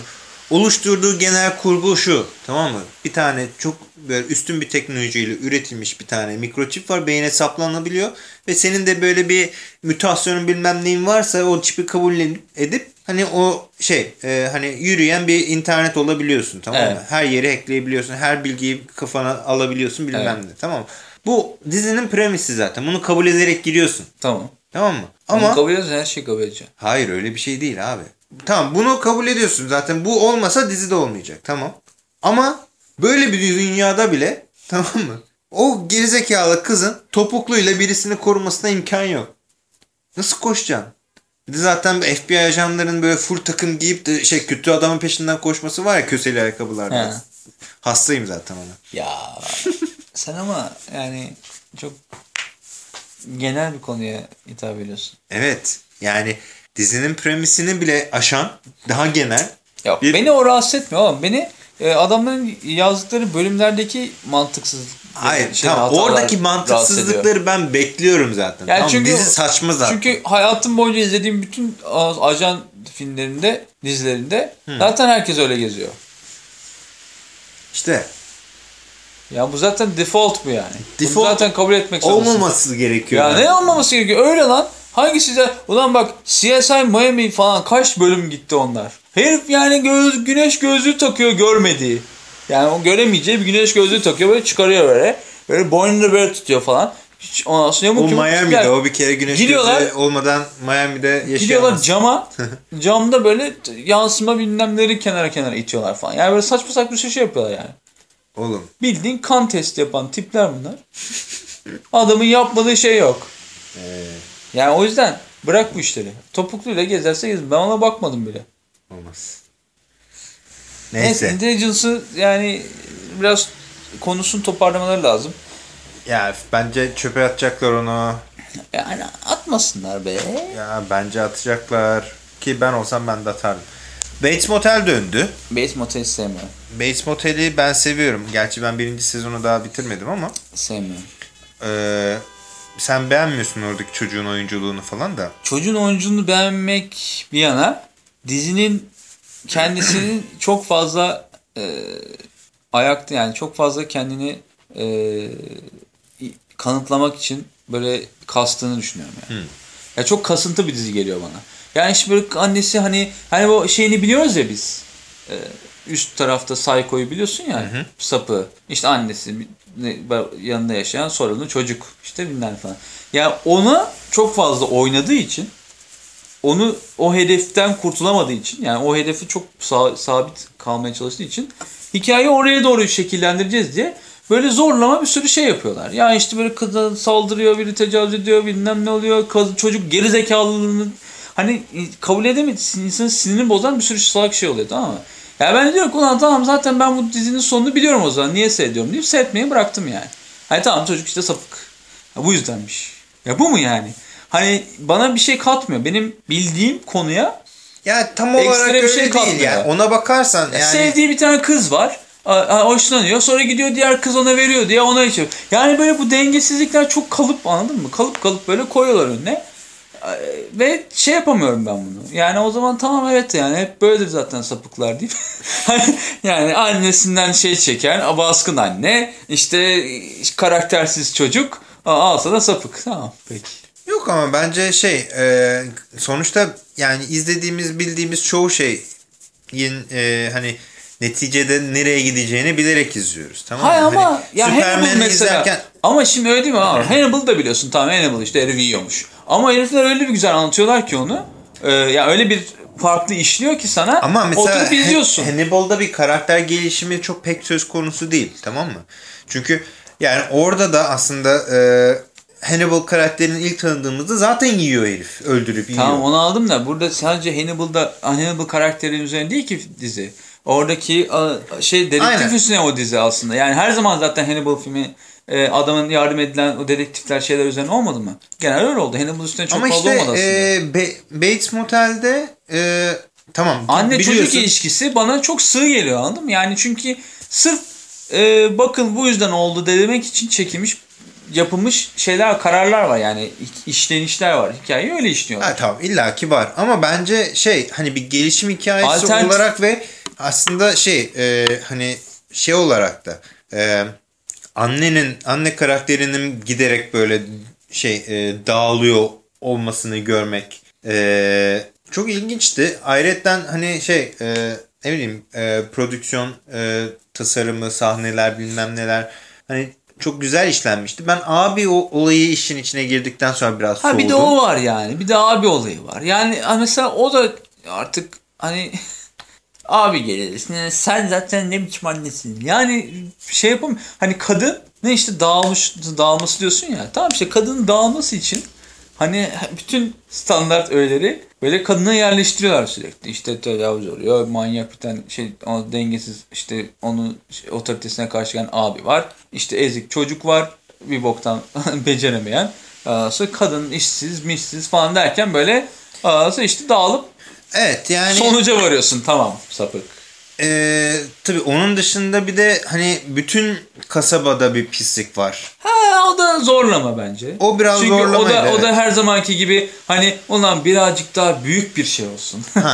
oluşturduğu genel kurgu şu. Tamam mı? Bir tane çok böyle üstün bir teknolojiyle üretilmiş bir tane mikroçip var. Beyne saplanabiliyor. Ve senin de böyle bir mutasyonun bilmem neyin varsa o çipi kabul edip hani o şey e, hani yürüyen bir internet olabiliyorsun. Tamam mı? Evet. Her yeri hackleyebiliyorsun. Her bilgiyi kafana alabiliyorsun bilmem Evet. ne. Tamam mı? Bu dizinin premisi zaten. Bunu kabul ederek giriyorsun. Tamam. Tamam mı? Ama Ama kabul ediyorsan her şeyi kabul edeceksin. Hayır öyle bir şey değil abi. Tamam bunu kabul ediyorsun zaten. Bu olmasa dizide olmayacak. Tamam. Ama böyle bir dünyada bile [laughs] tamam mı? O gerizekalı kızın topukluyla birisini korumasına imkan yok. Nasıl koşacaksın? Bir de zaten FBI ajanların böyle full takım giyip de şey kötü adamın peşinden koşması var ya köseli ayakkabılarda. He. Hastayım zaten ona. Ya [laughs] sen ama yani çok genel bir konuya hitap ediyorsun. Evet. Yani dizinin premisini bile aşan daha genel Yok Bir- beni o rahatsız etmiyor oğlum. Beni e, adamların yazdıkları bölümlerdeki mantıksız Hayır şey, tamam oradaki mantıksızlıkları ben bekliyorum zaten. Yani tamam, çünkü- dizi saçma zaten. Çünkü hayatım boyunca izlediğim bütün ajan filmlerinde, dizilerinde zaten herkes öyle geziyor. işte Ya bu zaten default bu yani. Bunu Default zaten kabul etmek zorundasın. olmaması gerekiyor. Ya bence. ne olmaması gerekiyor? Öyle lan. Hangisi de ulan bak CSI Miami falan kaç bölüm gitti onlar. Herif yani göz, güneş gözlüğü takıyor görmediği. Yani o göremeyeceği bir güneş gözlüğü takıyor böyle çıkarıyor böyle. Böyle boynunu böyle tutuyor falan. Hiç ondan sonra O yamuk Miami'de o bir kere güneş Gidiyorlar- gözü olmadan Miami'de Gidiyorlar yaşayamaz. cama. [laughs] camda böyle yansıma bilmemleri kenara kenara itiyorlar falan. Yani böyle saçma saçma bir şey yapıyorlar yani. Oğlum Bildiğin kan testi yapan tipler bunlar. Adamın yapmadığı şey yok. ee, Yani o yüzden bırak bu işleri. Topukluyla gezerse gezin. Ben ona bakmadım bile. olmaz. Neyse. Neyse. Intelligence'ı yani biraz konusunu toparlamaları lazım. Ya bence çöpe atacaklar onu. Yani atmasınlar be. Ya bence atacaklar. Ki ben olsam ben de atardım. Bates Motel döndü. Bates Motel'i sevmiyorum. Bates Motel'i ben seviyorum. Gerçi ben birinci sezonu daha bitirmedim ama. Sevmiyorum. Ee, sen beğenmiyorsun oradaki çocuğun oyunculuğunu falan da. Çocuğun oyunculuğunu beğenmek bir yana dizinin kendisinin çok fazla e, ayakta yani çok fazla kendini e, kanıtlamak için böyle kastığını düşünüyorum yani. Ya çok kasıntı bir dizi geliyor bana. Yani işte böyle annesi hani hani o şeyini biliyoruz ya biz. E, üst tarafta Psycho'yu biliyorsun ya. Sapı. İşte annesi ne- yanında yaşayan sorunlu çocuk. işte bilmem falan. Ya ona çok fazla oynadığı için onu o hedeften kurtulamadığı için yani o hedefi çok sa- sabit kalmaya çalıştığı için hikayeyi oraya doğru şekillendireceğiz diye böyle zorlama bir sürü şey yapıyorlar. Ya işte böyle kıza saldırıyor, biri tecavüz ediyor, bilmem ne oluyor. Kız, çocuk geri zekalılığını hani kabul edemedi. İnsanın sinirini bozan bir sürü salak şey oluyor tamam mı? Ya ben diyorum ki ulan tamam zaten ben bu dizinin sonunu biliyorum o zaman. Niye seyrediyorum deyip seyretmeyi bıraktım yani. Hani tamam çocuk işte sapık. Ya bu yüzdenmiş. Ya bu mu yani? Hani bana bir şey katmıyor. Benim bildiğim konuya Ya tam Ekstra olarak bir öyle şey değil katmıyor. yani. Ona bakarsan yani. sevdiği bir tane kız var. Hoşlanıyor. Sonra gidiyor diğer kız ona veriyor diye ona içiyor. Yani böyle bu dengesizlikler çok kalıp anladın mı? Kalıp kalıp böyle koyuyorlar önüne. Ve şey yapamıyorum ben bunu. Yani o zaman tamam evet yani hep böyledir zaten sapıklar deyip. [laughs] Hani yani annesinden şey çeken baskın anne işte karaktersiz çocuk alsa da sapık. Tamam peki. Yok ama bence şey e, sonuçta yani izlediğimiz bildiğimiz çoğu şey e, hani neticede nereye gideceğini bilerek izliyoruz. Tamam mı? Hayır ama Hani ya Hannibal mesela izlerken ama şimdi öyle değil mi abi? Hannibal da biliyorsun tamam Hannibal işte herifi yiyormuş. Ama herifler öyle bir güzel anlatıyorlar ki onu. Ee, ya öyle bir farklı işliyor ki sana ama mesela oturup izliyorsun. Hannibal'da bir karakter gelişimi çok pek söz konusu değil. Tamam mı? Çünkü yani orada da aslında e, Hannibal karakterini ilk tanıdığımızda zaten yiyor herif. Öldürüp yiyor. Tamam onu aldım da burada sadece Hannibal'da Hannibal karakterinin üzerine değil ki dizi. Oradaki şey dedektif Aynen. üstüne o dizi aslında. Yani her zaman zaten Hannibal filmi e, adamın yardım edilen o dedektifler şeyler üzerine olmadı mı? Genel öyle oldu. Hannibal üstüne çok Ama fazla işte olmadı aslında. e, Be- Bates Motel'de e, tamam Anne çocuk biliyorsun. ilişkisi bana çok sığ geliyor anladın mı? Yani çünkü sırf e, bakın bu yüzden oldu demek için çekilmiş yapılmış şeyler kararlar var yani işlenişler var. Hikayeyi öyle işliyorlar. Ha, tamam illaki var ama bence şey hani bir gelişim hikayesi Alternatif- olarak ve aslında şey e, hani şey olarak da e, annenin anne karakterinin giderek böyle şey e, dağılıyor olmasını görmek e, çok ilginçti. Ayrıca hani şey e, ne bileyim e, prodüksiyon e, tasarımı sahneler bilmem neler hani çok güzel işlenmişti. Ben abi o olayı işin içine girdikten sonra biraz Ha soğudum. bir de o var yani. Bir de abi olayı var. Yani mesela o da artık hani [laughs] abi gelirsin. Yani sen zaten ne biçim annesin. Yani şey yapam hani kadın ne işte dağılmış dağılması diyorsun ya. Tamam işte kadının dağılması için hani bütün standart öğeleri böyle kadına yerleştiriyorlar sürekli. İşte tecavüz oluyor. Manyak bir tane şey o dengesiz işte onun şey, otoritesine karşı gelen abi var. İşte ezik çocuk var. Bir boktan [laughs] beceremeyen. Sonra kadın işsiz, mişsiz falan derken böyle sonra işte dağılıp Evet yani sonuca varıyorsun. Tamam sapık. E, tabii onun dışında bir de hani bütün kasabada bir pislik var. Ha o da zorlama bence. O biraz Çünkü o da, zorlamaydı, o da evet. her zamanki gibi hani ulan birazcık daha büyük bir şey olsun. [laughs]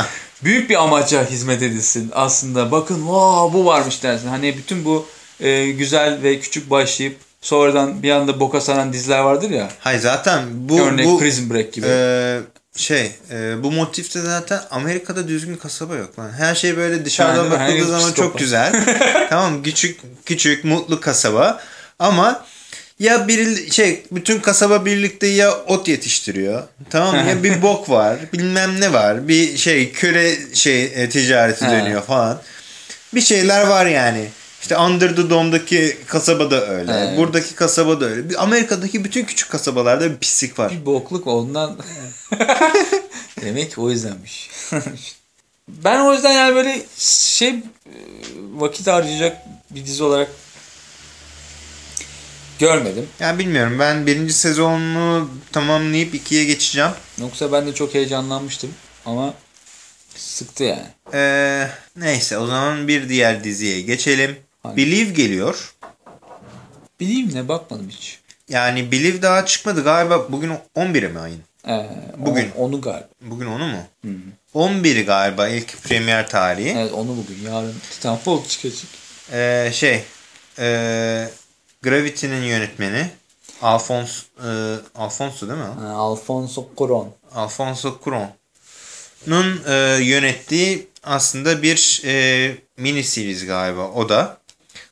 Büyük bir amaca hizmet edilsin. Aslında bakın vaa bu varmış dersin. Hani bütün bu e, güzel ve küçük başlayıp sonradan bir anda boka saran diziler vardır ya. Hayır zaten bu Örnek bu Prison Break gibi. e, şey e, bu motifte zaten Amerika'da düzgün kasaba yok lan. Her şey böyle dışarıdan Yani, bakıldığı zaman psikopat. çok güzel. [laughs] tamam küçük küçük mutlu kasaba ama ya bir şey bütün kasaba birlikte ya ot yetiştiriyor. Tamam ya bir [laughs] bok var, bilmem ne var. Bir şey köle şey e, ticareti dönüyor falan. Bir şeyler var yani. İşte Under the Dome'daki kasaba da öyle. Evet. Buradaki kasaba da öyle. Amerika'daki bütün küçük kasabalarda bir pislik var. Bir bokluk ondan. [laughs] Demek o yüzdenmiş. ben o yüzden yani böyle şey vakit harcayacak bir dizi olarak görmedim. Yani bilmiyorum ben birinci sezonunu tamamlayıp ikiye geçeceğim. Yoksa ben de çok heyecanlanmıştım ama Sıktı yani. Ee, neyse o zaman bir diğer diziye geçelim. Hangi? Believe geliyor. Bileyim ne bakmadım hiç. Yani Believe daha çıkmadı galiba bugün 11'i mi ayın? Ee, Bugün. onu galiba. Bugün onu mu? Hı. 11'i galiba ilk premier tarihi. Evet onu bugün. Yarın Titanfall çıkacak. Ee, şey e, Gravity'nin yönetmeni Alfonso e, Alfonso değil mi? Ha, Alfonso Cuarón. Alfonso Cuarón'un e, yönettiği aslında bir e, mini series galiba o da.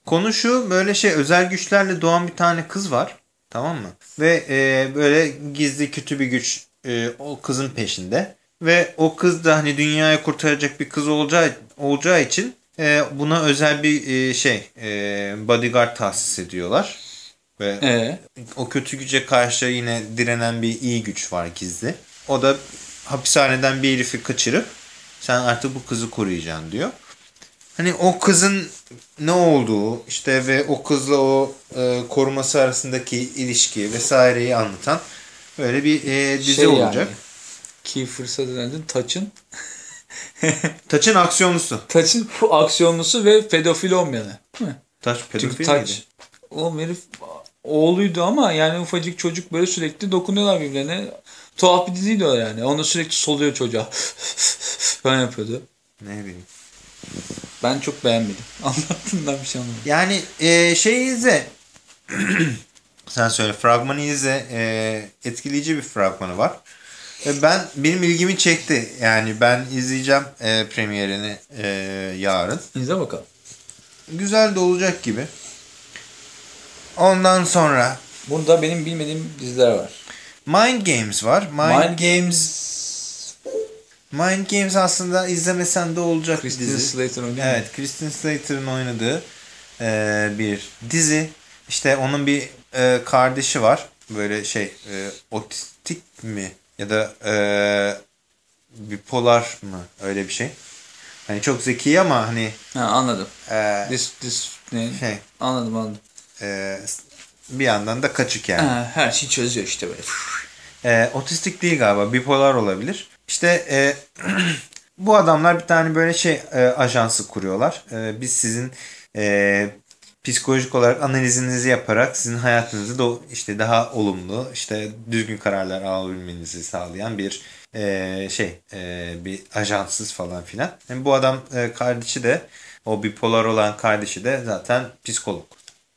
Konu şu böyle şey özel güçlerle doğan bir tane kız var. Tamam mı? Ve e, böyle gizli kötü bir güç e, o kızın peşinde. Ve o kız da hani dünyayı kurtaracak bir kız olacağı, olacağı için e, buna özel bir e, şey e, bodyguard tahsis ediyorlar. Ve Ee, o kötü güce karşı yine direnen bir iyi güç var gizli. O da hapishaneden bir herifi kaçırıp sen artık bu kızı koruyacaksın diyor. Hani o kızın ne olduğu işte ve o kızla o e, koruması arasındaki ilişki vesaireyi anlatan böyle bir e, dizi şey olacak. yani. Ki fırsat edendin Taç'ın [laughs] Taç'ın aksiyonlusu. Taç'ın bu aksiyonlusu ve pedofil olmayanı. Taç Çünkü pedofil Taç miydi? oğlum herif oğluydu ama yani ufacık çocuk böyle sürekli dokunuyorlar birbirlerine. Tuhaf bir diziydi o yani. Onu sürekli soluyor çocuğa. [laughs] falan yapıyordu. Ne bileyim. Ben çok beğenmedim. [laughs] Anlattığından bir şey anlamadım. Yani e, şey izle. [clears throat] Sen söyle fragmanı izle. E, etkileyici bir fragmanı var. Ve ben benim ilgimi çekti. Yani ben izleyeceğim e, premierini e, yarın. İzle bakalım. Güzel de olacak gibi. Ondan sonra Burada benim bilmediğim diziler var. Mind Games var. Mind, Mind Games Mind Games aslında izlemesen de olacak bir Christian dizi. Slater oynuyor. Evet, Kristen Slater'ın oynadığı e, bir dizi. İşte onun bir e, kardeşi var. Böyle şey, e, otistik mi ya da e, bipolar mı öyle bir şey. Hani çok zeki ama hani Ha, anladım. e, This, this ne? şey Anladım anladım. e, bir yandan da kaçık yani. Ha, her şeyi çözüyor işte böyle. E, otistik değil galiba. Bipolar olabilir. İşte e, [clears throat] bu adamlar bir tane böyle şey e, ajansı kuruyorlar. E, biz sizin e, psikolojik olarak analizinizi yaparak sizin hayatınızı da işte daha olumlu, işte düzgün kararlar alabilmenizi sağlayan bir e, şey, e, bir ajanssız falan filan. Yani bu adam e, kardeşi de o bipolar olan kardeşi de zaten psikolog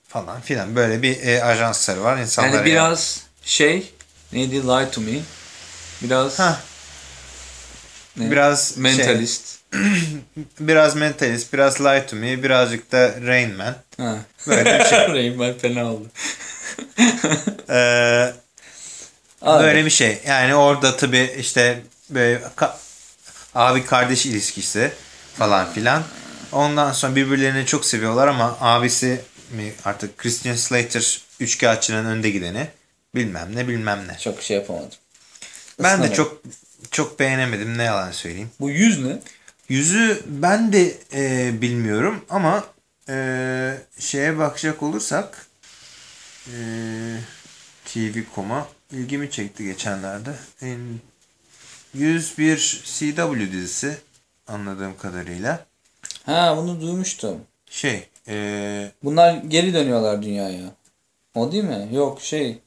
falan filan. Böyle bir e, ajansları var. İnsanlara Yani biraz şey neydi Lie to Me. Biraz Hah, ne? biraz şey, mentalist. [clears throat] biraz mentalist, biraz light to me, birazcık da Rain Man. Ha. Böyle bir şey. [laughs] Rain Man fena oldu. [laughs] Ee, Abi, böyle bir şey. Yani orada tabii işte böyle ka- abi kardeş ilişkisi falan filan. Ondan sonra birbirlerini çok seviyorlar ama abisi mi artık Christian Slater üçkağıtçının önde gideni bilmem ne bilmem ne. Çok şey yapamadım. Ben de Isınamadım. çok çok beğenemedim ne yalan söyleyeyim. Bu yüz ne? Yüzü ben de e, bilmiyorum ama e, şeye bakacak olursak e, TV.com'a ilgimi çekti geçenlerde. En, 101 CW dizisi anladığım kadarıyla. Ha bunu duymuştum. Şey e, Bunlar geri dönüyorlar dünyaya. O değil mi? Yok şey.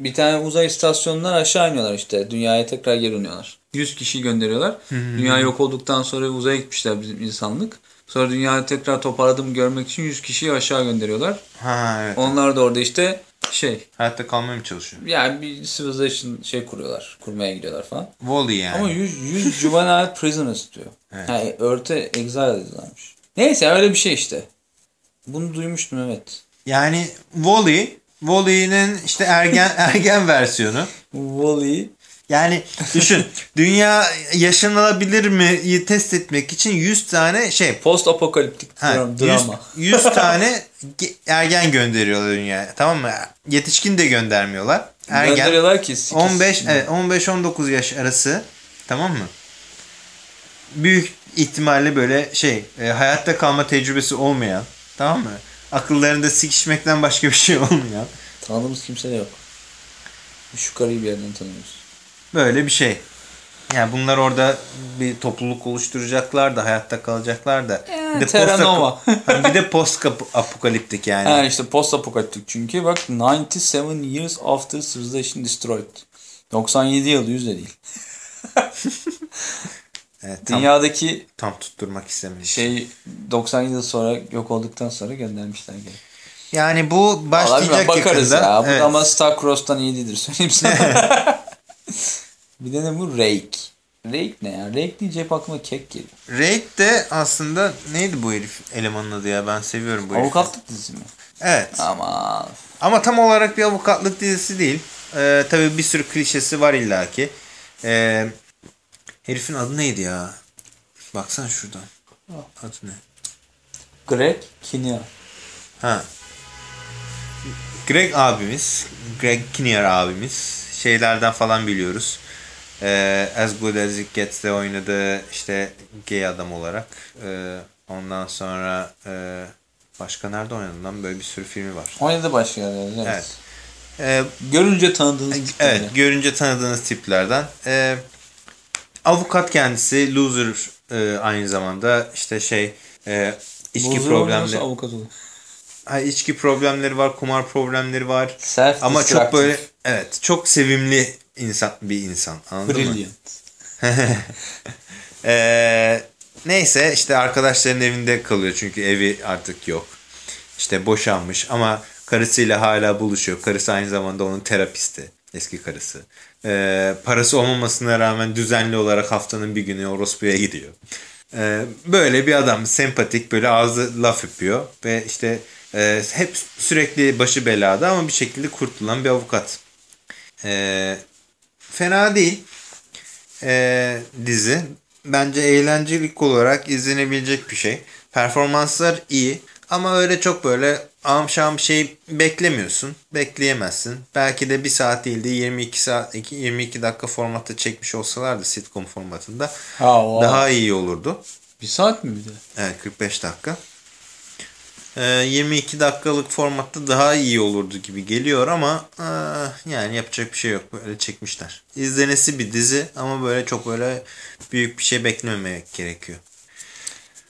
Bir tane uzay istasyonundan aşağı iniyorlar işte. Dünyaya tekrar geri dönüyorlar. 100 kişi gönderiyorlar. Dünya yok olduktan sonra uzaya gitmişler bizim insanlık. Sonra dünyayı tekrar toparladığımı görmek için 100 kişiyi aşağı gönderiyorlar. ha evet. Onlar da orada işte şey Hayatta kalmaya mı çalışıyor? yani bir civilization şey kuruyorlar. Kurmaya gidiyorlar falan. Wall-E yani. Ama 100, 100 [laughs] juvenile prisoners diyor. Evet. Ha, Earth'e exile edilmiş. Neyse öyle bir şey işte. Bunu duymuştum evet. Yani Wall-E Wall-E'nin işte ergen [laughs] ergen versiyonu. Wall-E Yani düşün dünya yaşanılabilir mi test etmek için 100 tane şey post apokaliptik ha, dram, 100, drama. [laughs] 100 [laughs] tane ge- ergen gönderiyorlar dünyaya tamam mı? Yetişkin de göndermiyorlar. Ergen Gönderiyorlar ki sikiz. 15 evet 15 19 yaş arası tamam mı? Büyük ihtimalle böyle şey e, hayatta kalma tecrübesi olmayan tamam mı? Akıllarında sikişmekten başka bir şey olmayan Tanıdığımız kimse de yok. Şu karıyı bir yerden tanıyoruz. böyle bir şey. Yani bunlar orada bir topluluk oluşturacaklar da hayatta kalacaklar da. Yani bir de Terra post- Nova. bir de post apokaliptik yani. Ha işte post apokaliptik çünkü bak 97 years after civilization destroyed. 97 yıl yüzde değil. [laughs] Evet, tam, Dünyadaki tam tutturmak istemedim. şey 97 yıl sonra yok olduktan sonra göndermişler geri. Yani bu başlayacak bakarız yakında. ya. Bu Evet. ama Star Cross'tan iyidir söyleyeyim sana. [laughs] bir de ne bu? Rake. Rake ne ya? Rake deyince hep aklıma kek geliyor. Raid de aslında neydi bu herif elemanın adı ya ben seviyorum bu herifi. Avukatlık dizisi mi? Evet. Ama Ama tam olarak bir avukatlık dizisi değil. Ee, tabii bir sürü klişesi var illaki. Ee, herifin adı neydi ya? Baksana şuradan. Adı ne? Greg Kinnear. Ha. Greg abimiz, Greg Kinnear abimiz şeylerden falan biliyoruz. Ee, As Good As It Gets'te oynadı işte gay adam olarak. Ee, ondan sonra e, başka nerede oynadı lan? Böyle bir sürü filmi var. Oynadı başka yerlerde. Evet. Evet. Ee, Görünce tanıdığınız tipleri. Evet, görünce tanıdığınız tiplerden. Ee, avukat kendisi, loser e, aynı zamanda işte şey e, içki Bozulur problemleri, avukat olur. ha, içki problemleri var, kumar problemleri var. Self Ama çok böyle evet, çok sevimli insan bir insan. Anladın mı? Brilliant. Ee, [laughs] neyse işte arkadaşların evinde kalıyor çünkü evi artık yok. İşte boşanmış ama karısıyla hala buluşuyor. Karısı aynı zamanda onun terapisti. Eski karısı. Ee, parası olmamasına rağmen düzenli olarak haftanın bir günü orospuya gidiyor. Ee, böyle bir adam. Sempatik böyle ağzı laf yapıyor. Ve işte e, hep sürekli başı belada ama bir şekilde kurtulan bir avukat. Ee, fena değil e, dizi. Bence eğlencelik olarak izlenebilecek bir şey. Performanslar iyi ama öyle çok böyle amşam şey beklemiyorsun. Bekleyemezsin. Belki de bir saat değil de 22 saat 22 dakika formatta çekmiş olsalardı sitcom formatında Ha, o. daha iyi olurdu. Bir saat mi bir de? Evet 45 dakika. Ee, 22 dakikalık formatta daha iyi olurdu gibi geliyor ama aa, yani yapacak bir şey yok. Böyle çekmişler. İzlenesi bir dizi ama böyle çok böyle büyük bir şey beklememek gerekiyor.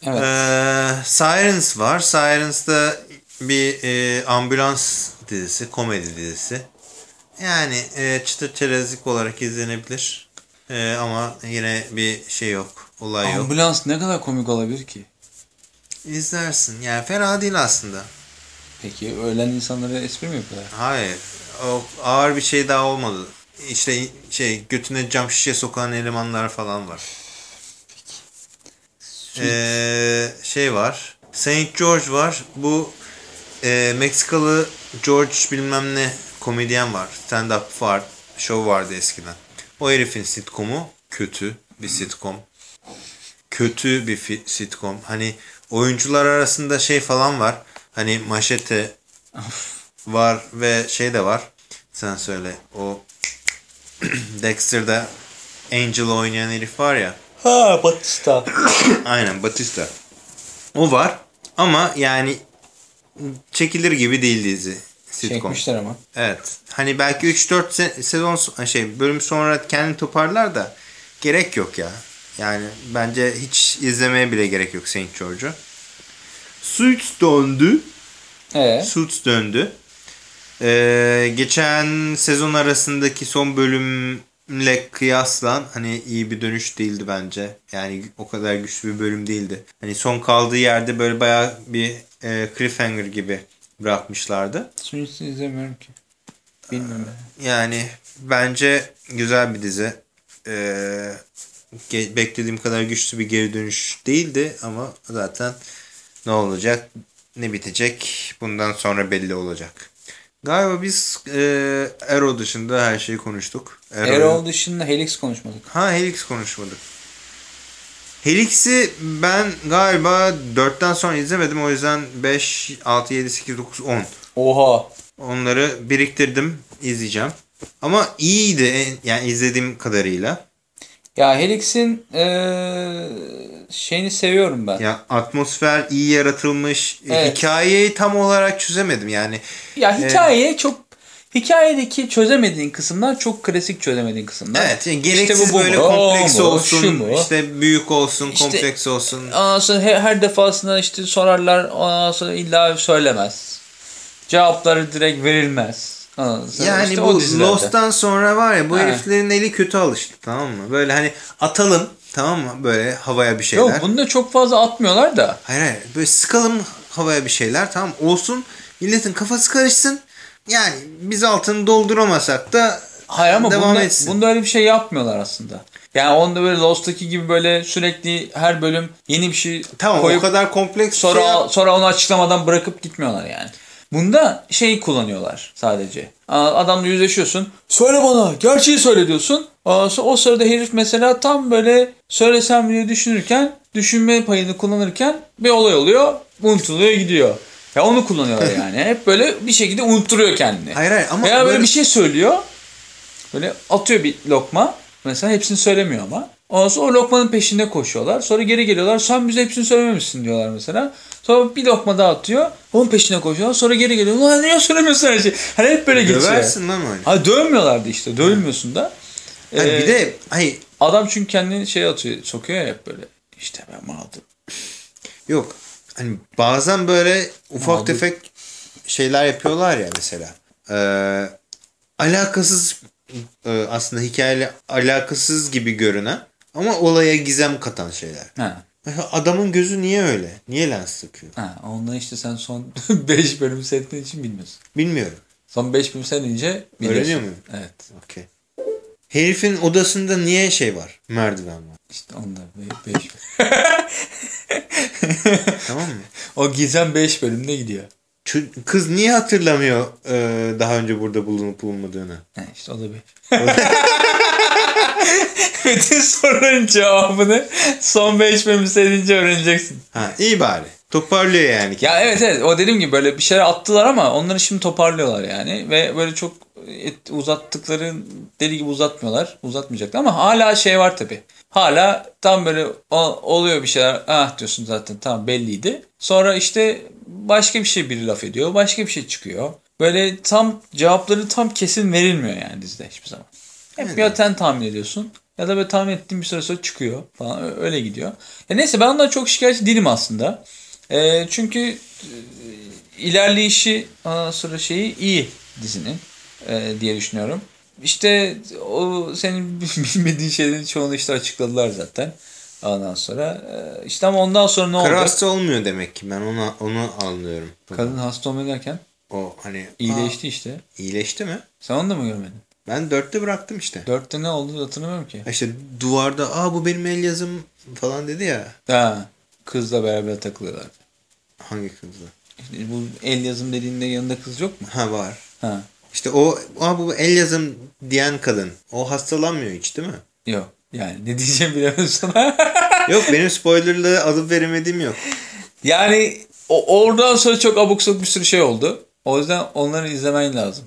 Evet. Ee, Sirens var. Sirens da bir e, ambulans dizisi, komedi dizisi. Yani e, çıtır çerezlik olarak izlenebilir. E, ama yine bir şey yok. Olay yok. Ambulans ne kadar komik olabilir ki? İzlersin. Yani fena değil aslında. Peki ölen insanlara espri mi yapıyorlar? Hayır. O ağır bir şey daha olmadı. İşte şey götüne cam şişe sokan elemanlar falan var. Ee, şey var. Saint George var. Bu e, Meksikalı George bilmem ne komedyen var. Stand up var. Show vardı eskiden. O herifin sitcomu kötü bir sitcom. Kötü bir sitcom. Hani oyuncular arasında şey falan var. Hani maşete var ve şey de var. Sen söyle. O [clears throat] Dexter'da Angel oynayan herif var ya. Ha Batista. [laughs] Aynen Batista. O var ama yani çekilir gibi değil dizi. Sitcom. Çekmişler ama. Evet. Hani belki 3-4 se- sezon şey bölüm sonra kendini toparlar da gerek yok ya. Yani bence hiç izlemeye bile gerek yok Saint George'u. Suits döndü. Ee, Suits döndü. Ee, geçen sezon arasındaki son bölümle kıyaslan hani iyi bir dönüş değildi bence. Yani o kadar güçlü bir bölüm değildi. Hani son kaldığı yerde böyle bayağı bir e, cliffhanger gibi bırakmışlardı. Sunucusu izlemiyorum ki. Bilmiyorum. Yani bence güzel bir dizi. Ee, beklediğim kadar güçlü bir geri dönüş değildi ama zaten ne olacak, ne bitecek bundan sonra belli olacak. Galiba biz e, Arrow dışında her şeyi konuştuk. Arrow'u- Arrow dışında Helix konuşmadık. Ha Helix konuşmadık. Helix'i ben galiba 4'ten sonra izlemedim. O yüzden 5, 6, 7, 8, 9, 10. Oha. Onları biriktirdim. izleyeceğim. Ama iyiydi yani izlediğim kadarıyla. Ya Helix'in eee, şeyini seviyorum ben. Ya atmosfer iyi yaratılmış. Evet. Hikayeyi tam olarak çözemedim yani. Ya hikaye çok hikayedeki çözemediğin kısımlar çok klasik çözemediğin kısımlar. Evet yani gereksiz bu, bu böyle mu, o kompleks mu, olsun, şu mu? işte büyük olsun, İşte- kompleks olsun. Ondan sonra her, her defasında işte sorarlar ondan sonra illa söylemez. Cevapları direkt verilmez. Yani işte o bu. Lost'tan sonra var ya bu Ha. heriflerin eli kötü alıştı tamam mı? Böyle hani atalım tamam mı? Böyle havaya bir şeyler. Yok bunu da çok fazla atmıyorlar da. Hayır hayır böyle sıkalım havaya bir şeyler tamam olsun. Milletin kafası karışsın. Yani biz altını dolduramasak da Hayır ama devam bunda, etsin. bunda öyle bir şey yapmıyorlar aslında. Yani onda böyle Lost'taki gibi böyle sürekli her bölüm yeni bir şey tamam koyup o kadar kompleks sonra şey yap- sonra onu açıklamadan bırakıp gitmiyorlar yani. Bunda şey kullanıyorlar sadece. Adamla yüzleşiyorsun. Söyle bana gerçeği söyle diyorsun. O sırada herif mesela tam böyle söylesem diye düşünürken düşünme payını kullanırken bir olay oluyor. Unutuluyor gidiyor. Ya onu kullanıyorlar [laughs] yani. Hep böyle bir şekilde unutturuyor kendini. Hayır hayır ama Veya böyle, böyle- bir şey söylüyor. Böyle atıyor bir lokma. Mesela hepsini söylemiyor ama. Ondan sonra o lokmanın peşinde koşuyorlar. Sonra geri geliyorlar. Sen bize hepsini söylememişsin diyorlar mesela. Sonra bir lokma daha atıyor. Onun peşine koşuyorlar. Sonra geri geliyor. Ulan niye söylemiyorsun her şeyi? Hani hep böyle geçiyor. Döversin lan öyle. Ha dövmüyorlardı işte. Dövülmüyorsun da. Yani Ee, bir de hayır Adam çünkü kendini şey atıyor. Sokuyor ya hep böyle. İşte ben mağdur. Yok. Hani bazen böyle ufak Mağdur. tefek şeyler yapıyorlar ya mesela. Ee, alakasız e, aslında hikayeyle alakasız gibi görünen ama olaya gizem katan şeyler. Ha. Adamın gözü niye öyle? Niye lens takıyor? Ha, ondan işte sen son [laughs] 5 bölüm seyrettiğin için bilmiyorsun. Bilmiyorum. Son 5 bölüm seyredince biliyorsun. Öğreniyor muyum? Evet. Okey. Herifin odasında niye şey var? Merdiven var. İşte onda 5 [laughs] Tamam mı? O gizem 5 bölümde gidiyor. Kız niye hatırlamıyor e, daha önce burada bulunup bulunmadığını? He işte o da bir. [laughs] Bütün soruların cevabını son 5 bölüm seyredince öğreneceksin. Ha iyi bari. Toparlıyor yani. Ya evet evet o dediğim gibi böyle bir şeyler attılar ama onları şimdi toparlıyorlar yani. Ve böyle çok uzattıkları deli gibi uzatmıyorlar. Uzatmayacaklar ama hala şey var tabi. Hala tam böyle oluyor bir şeyler. Ah diyorsun zaten tamam belliydi. Sonra işte başka bir şey biri laf ediyor. Başka bir şey çıkıyor. Böyle tam cevapları tam kesin verilmiyor yani dizide hiçbir zaman. Hep ya sen tahmin ediyorsun ya da böyle tahmin ettiğin bir süre sonra çıkıyor falan öyle gidiyor. Ya neyse ben ondan çok şikayetçi değilim aslında. E, çünkü e, ilerleyişi ondan sonra şeyi iyi dizinin e, diye düşünüyorum. İşte o senin [laughs] bilmediğin şeylerin çoğunu işte açıkladılar zaten. Ondan sonra e, işte ama ondan sonra ne olacak? Hasta olmuyor demek ki ben onu onu anlıyorum. Kadın hasta olmuyor derken O hani iyileşti işte. Aa, iyileşti mi? Sen onu da mı görmedin? Ben dörtte bıraktım işte. Dörtte ne oldu hatırlamıyorum ki. İşte duvarda aa bu benim el yazım falan dedi ya. Ha, kızla beraber takılıyorlar. Hangi kızla? İşte bu el yazım dediğinde yanında kız yok mu? Ha var. Ha. İşte o aa bu el yazım diyen kadın. O hastalanmıyor hiç değil mi? Yok. Yani ne diyeceğim bilemiyorum sana. [laughs] Yok benim spoilerlığı alıp veremediğim yok. yani o, oradan sonra çok abuk sabuk bir sürü şey oldu. O yüzden onları izlemen lazım.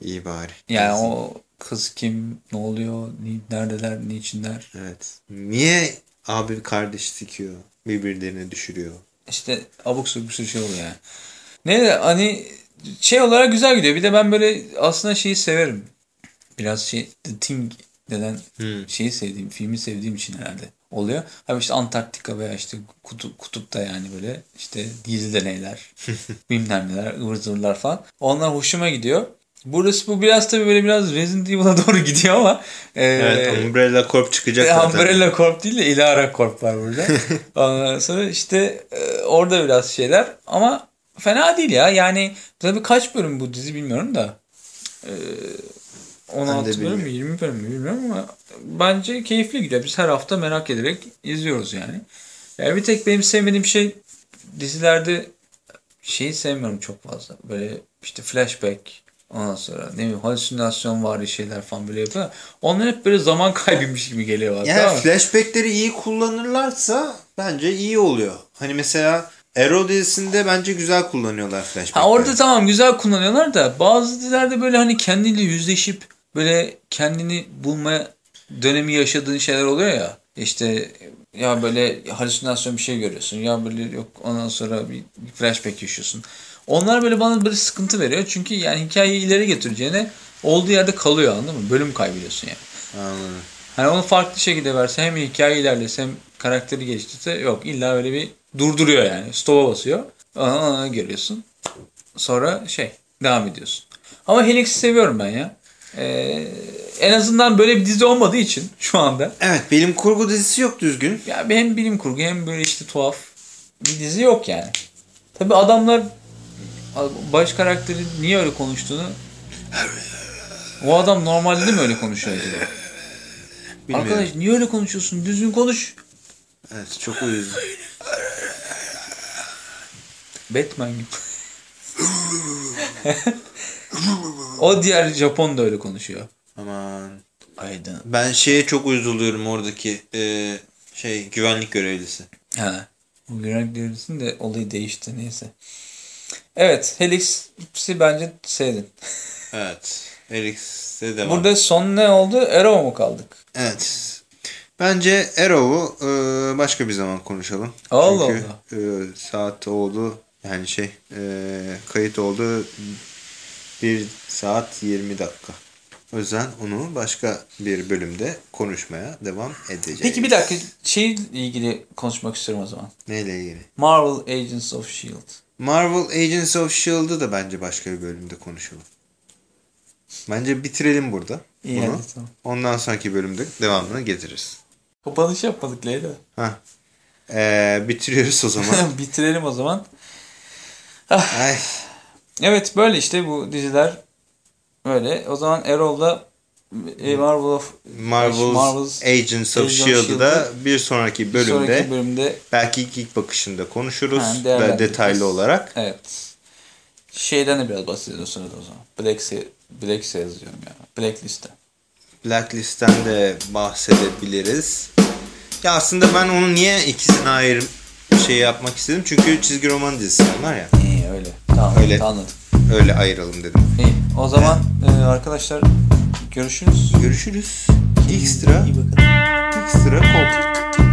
İyi bari. Yani o kız kim, ne oluyor, neredeler, niçinler. Evet. Niye abi kardeş sikiyor? Birbirlerini düşürüyor. İşte abuk sabuk bir sürü şey oluyor yani. Ne hani şey olarak güzel gidiyor. Bir de ben böyle aslında şeyi severim. Biraz şey The Thing denen Hmm. şeyi sevdiğim, filmi sevdiğim için herhalde oluyor. Abi işte Antarktika veya işte kutup, kutupta yani böyle işte gizli deneyler, [laughs] bilmem neler, ıvır zıvırlar falan. Onlar hoşuma gidiyor. Burası bu biraz tabii böyle biraz Resident Evil'a [laughs] doğru gidiyor ama e, Evet Umbrella Corp çıkacak e, zaten. Umbrella Corp değil de Ilara Corp var burada. [laughs] Ondan sonra işte e, orada biraz şeyler ama fena değil ya. Yani tabii kaç bölüm bu dizi bilmiyorum da. E, 16 bölüm mü bilmiyorum. 20 bölüm mü bilmiyorum ama bence keyifli gidiyor. Biz her hafta merak ederek izliyoruz yani. Yani bir tek benim sevmediğim şey dizilerde şeyi sevmiyorum çok fazla. Böyle işte flashback ondan sonra ne bileyim halüsinasyon var şeyler falan böyle yapıyor. Onlar hep böyle zaman kaybıymış gibi geliyor Yani flashbackleri iyi kullanırlarsa bence iyi oluyor. Hani mesela Arrow dizisinde bence güzel kullanıyorlar flashbackleri. Ha orada tamam güzel kullanıyorlar da bazı dizilerde böyle hani kendiyle yüzleşip böyle kendini bulma dönemi yaşadığın şeyler oluyor ya. İşte ya böyle halüsinasyon bir şey görüyorsun. Ya böyle yok ondan sonra bir, bir flashback yaşıyorsun. Onlar böyle bana böyle sıkıntı veriyor. Çünkü yani hikayeyi ileri getireceğine olduğu yerde kalıyor anladın mı? Bölüm kaybediyorsun yani. Anladım. Hani onu farklı şekilde verse hem hikaye ilerlese hem karakteri geliştirse yok illa öyle bir durduruyor yani. Stop'a basıyor. Aa, görüyorsun. Sonra şey devam ediyorsun. Ama Helix'i seviyorum ben ya. Ee, en azından böyle bir dizi olmadığı için şu anda. Evet bilim kurgu dizisi yok düzgün. Ya hem bilim kurgu hem böyle işte tuhaf bir dizi yok yani. Tabi adamlar baş karakteri niye öyle konuştuğunu o adam normalde de mi öyle konuşuyor acaba? Bilmiyorum. Arkadaş niye öyle konuşuyorsun? Düzgün konuş. Evet çok uyuz. Batman gibi. o diğer Japon da öyle konuşuyor. Aman. Aydın. Ben şeye çok uyuz oluyorum oradaki e, şey güvenlik görevlisi. Ha. O güvenlik görevlisinin de olayı değişti neyse. Evet Helix'i bence sevdin. Evet. Elix'e devam. Burada son ne oldu? Arrow mu kaldık? Evet. Bence Arrow'u e, başka bir zaman konuşalım. Allah Çünkü e, saat oldu yani şey e, kayıt oldu 1 saat 20 dakika. O yüzden onu başka bir bölümde konuşmaya devam edeceğiz. Peki bir dakika şeyle ilgili konuşmak istiyorum o zaman. Neyle ilgili? Marvel Agents of S.H.I.E.L.D. Marvel Agents of S.H.I.E.L.D'ı da bence başka bir bölümde konuşalım. Bence bitirelim burada. İyi bunu. hadi tamam. Ondan sonraki bölümde devamını getiririz. Kapanış yapmadık Leyla. Ha. Ee, bitiriyoruz o zaman. [laughs] Bitirelim o zaman. Ay. [laughs] Evet böyle işte bu diziler böyle. O zaman Arrow'da e, Marvel of Marvel's, Marvel's Agents of S.H.I.E.L.D'ı da S.H.I.E.L.d'ı bir sonraki bir bölümde sonraki bölümde belki ilk, ilk bakışında konuşuruz Ha, ve detaylı olarak. evet şeyden de biraz bahsedelim o sırada o zaman. Black Black yazıyorum ya. Blacklist'te. Blacklist'ten de bahsedebiliriz. Ya aslında ben onu niye ikisine ayrı şey yapmak istedim? Çünkü çizgi roman dizisi onlar ya. İyi öyle. Tamam Öyle. anladım. Öyle ayıralım dedim. İyi. O zaman e, arkadaşlar görüşürüz. Görüşürüz. Ekstra. İyi bakın. Ekstra kol.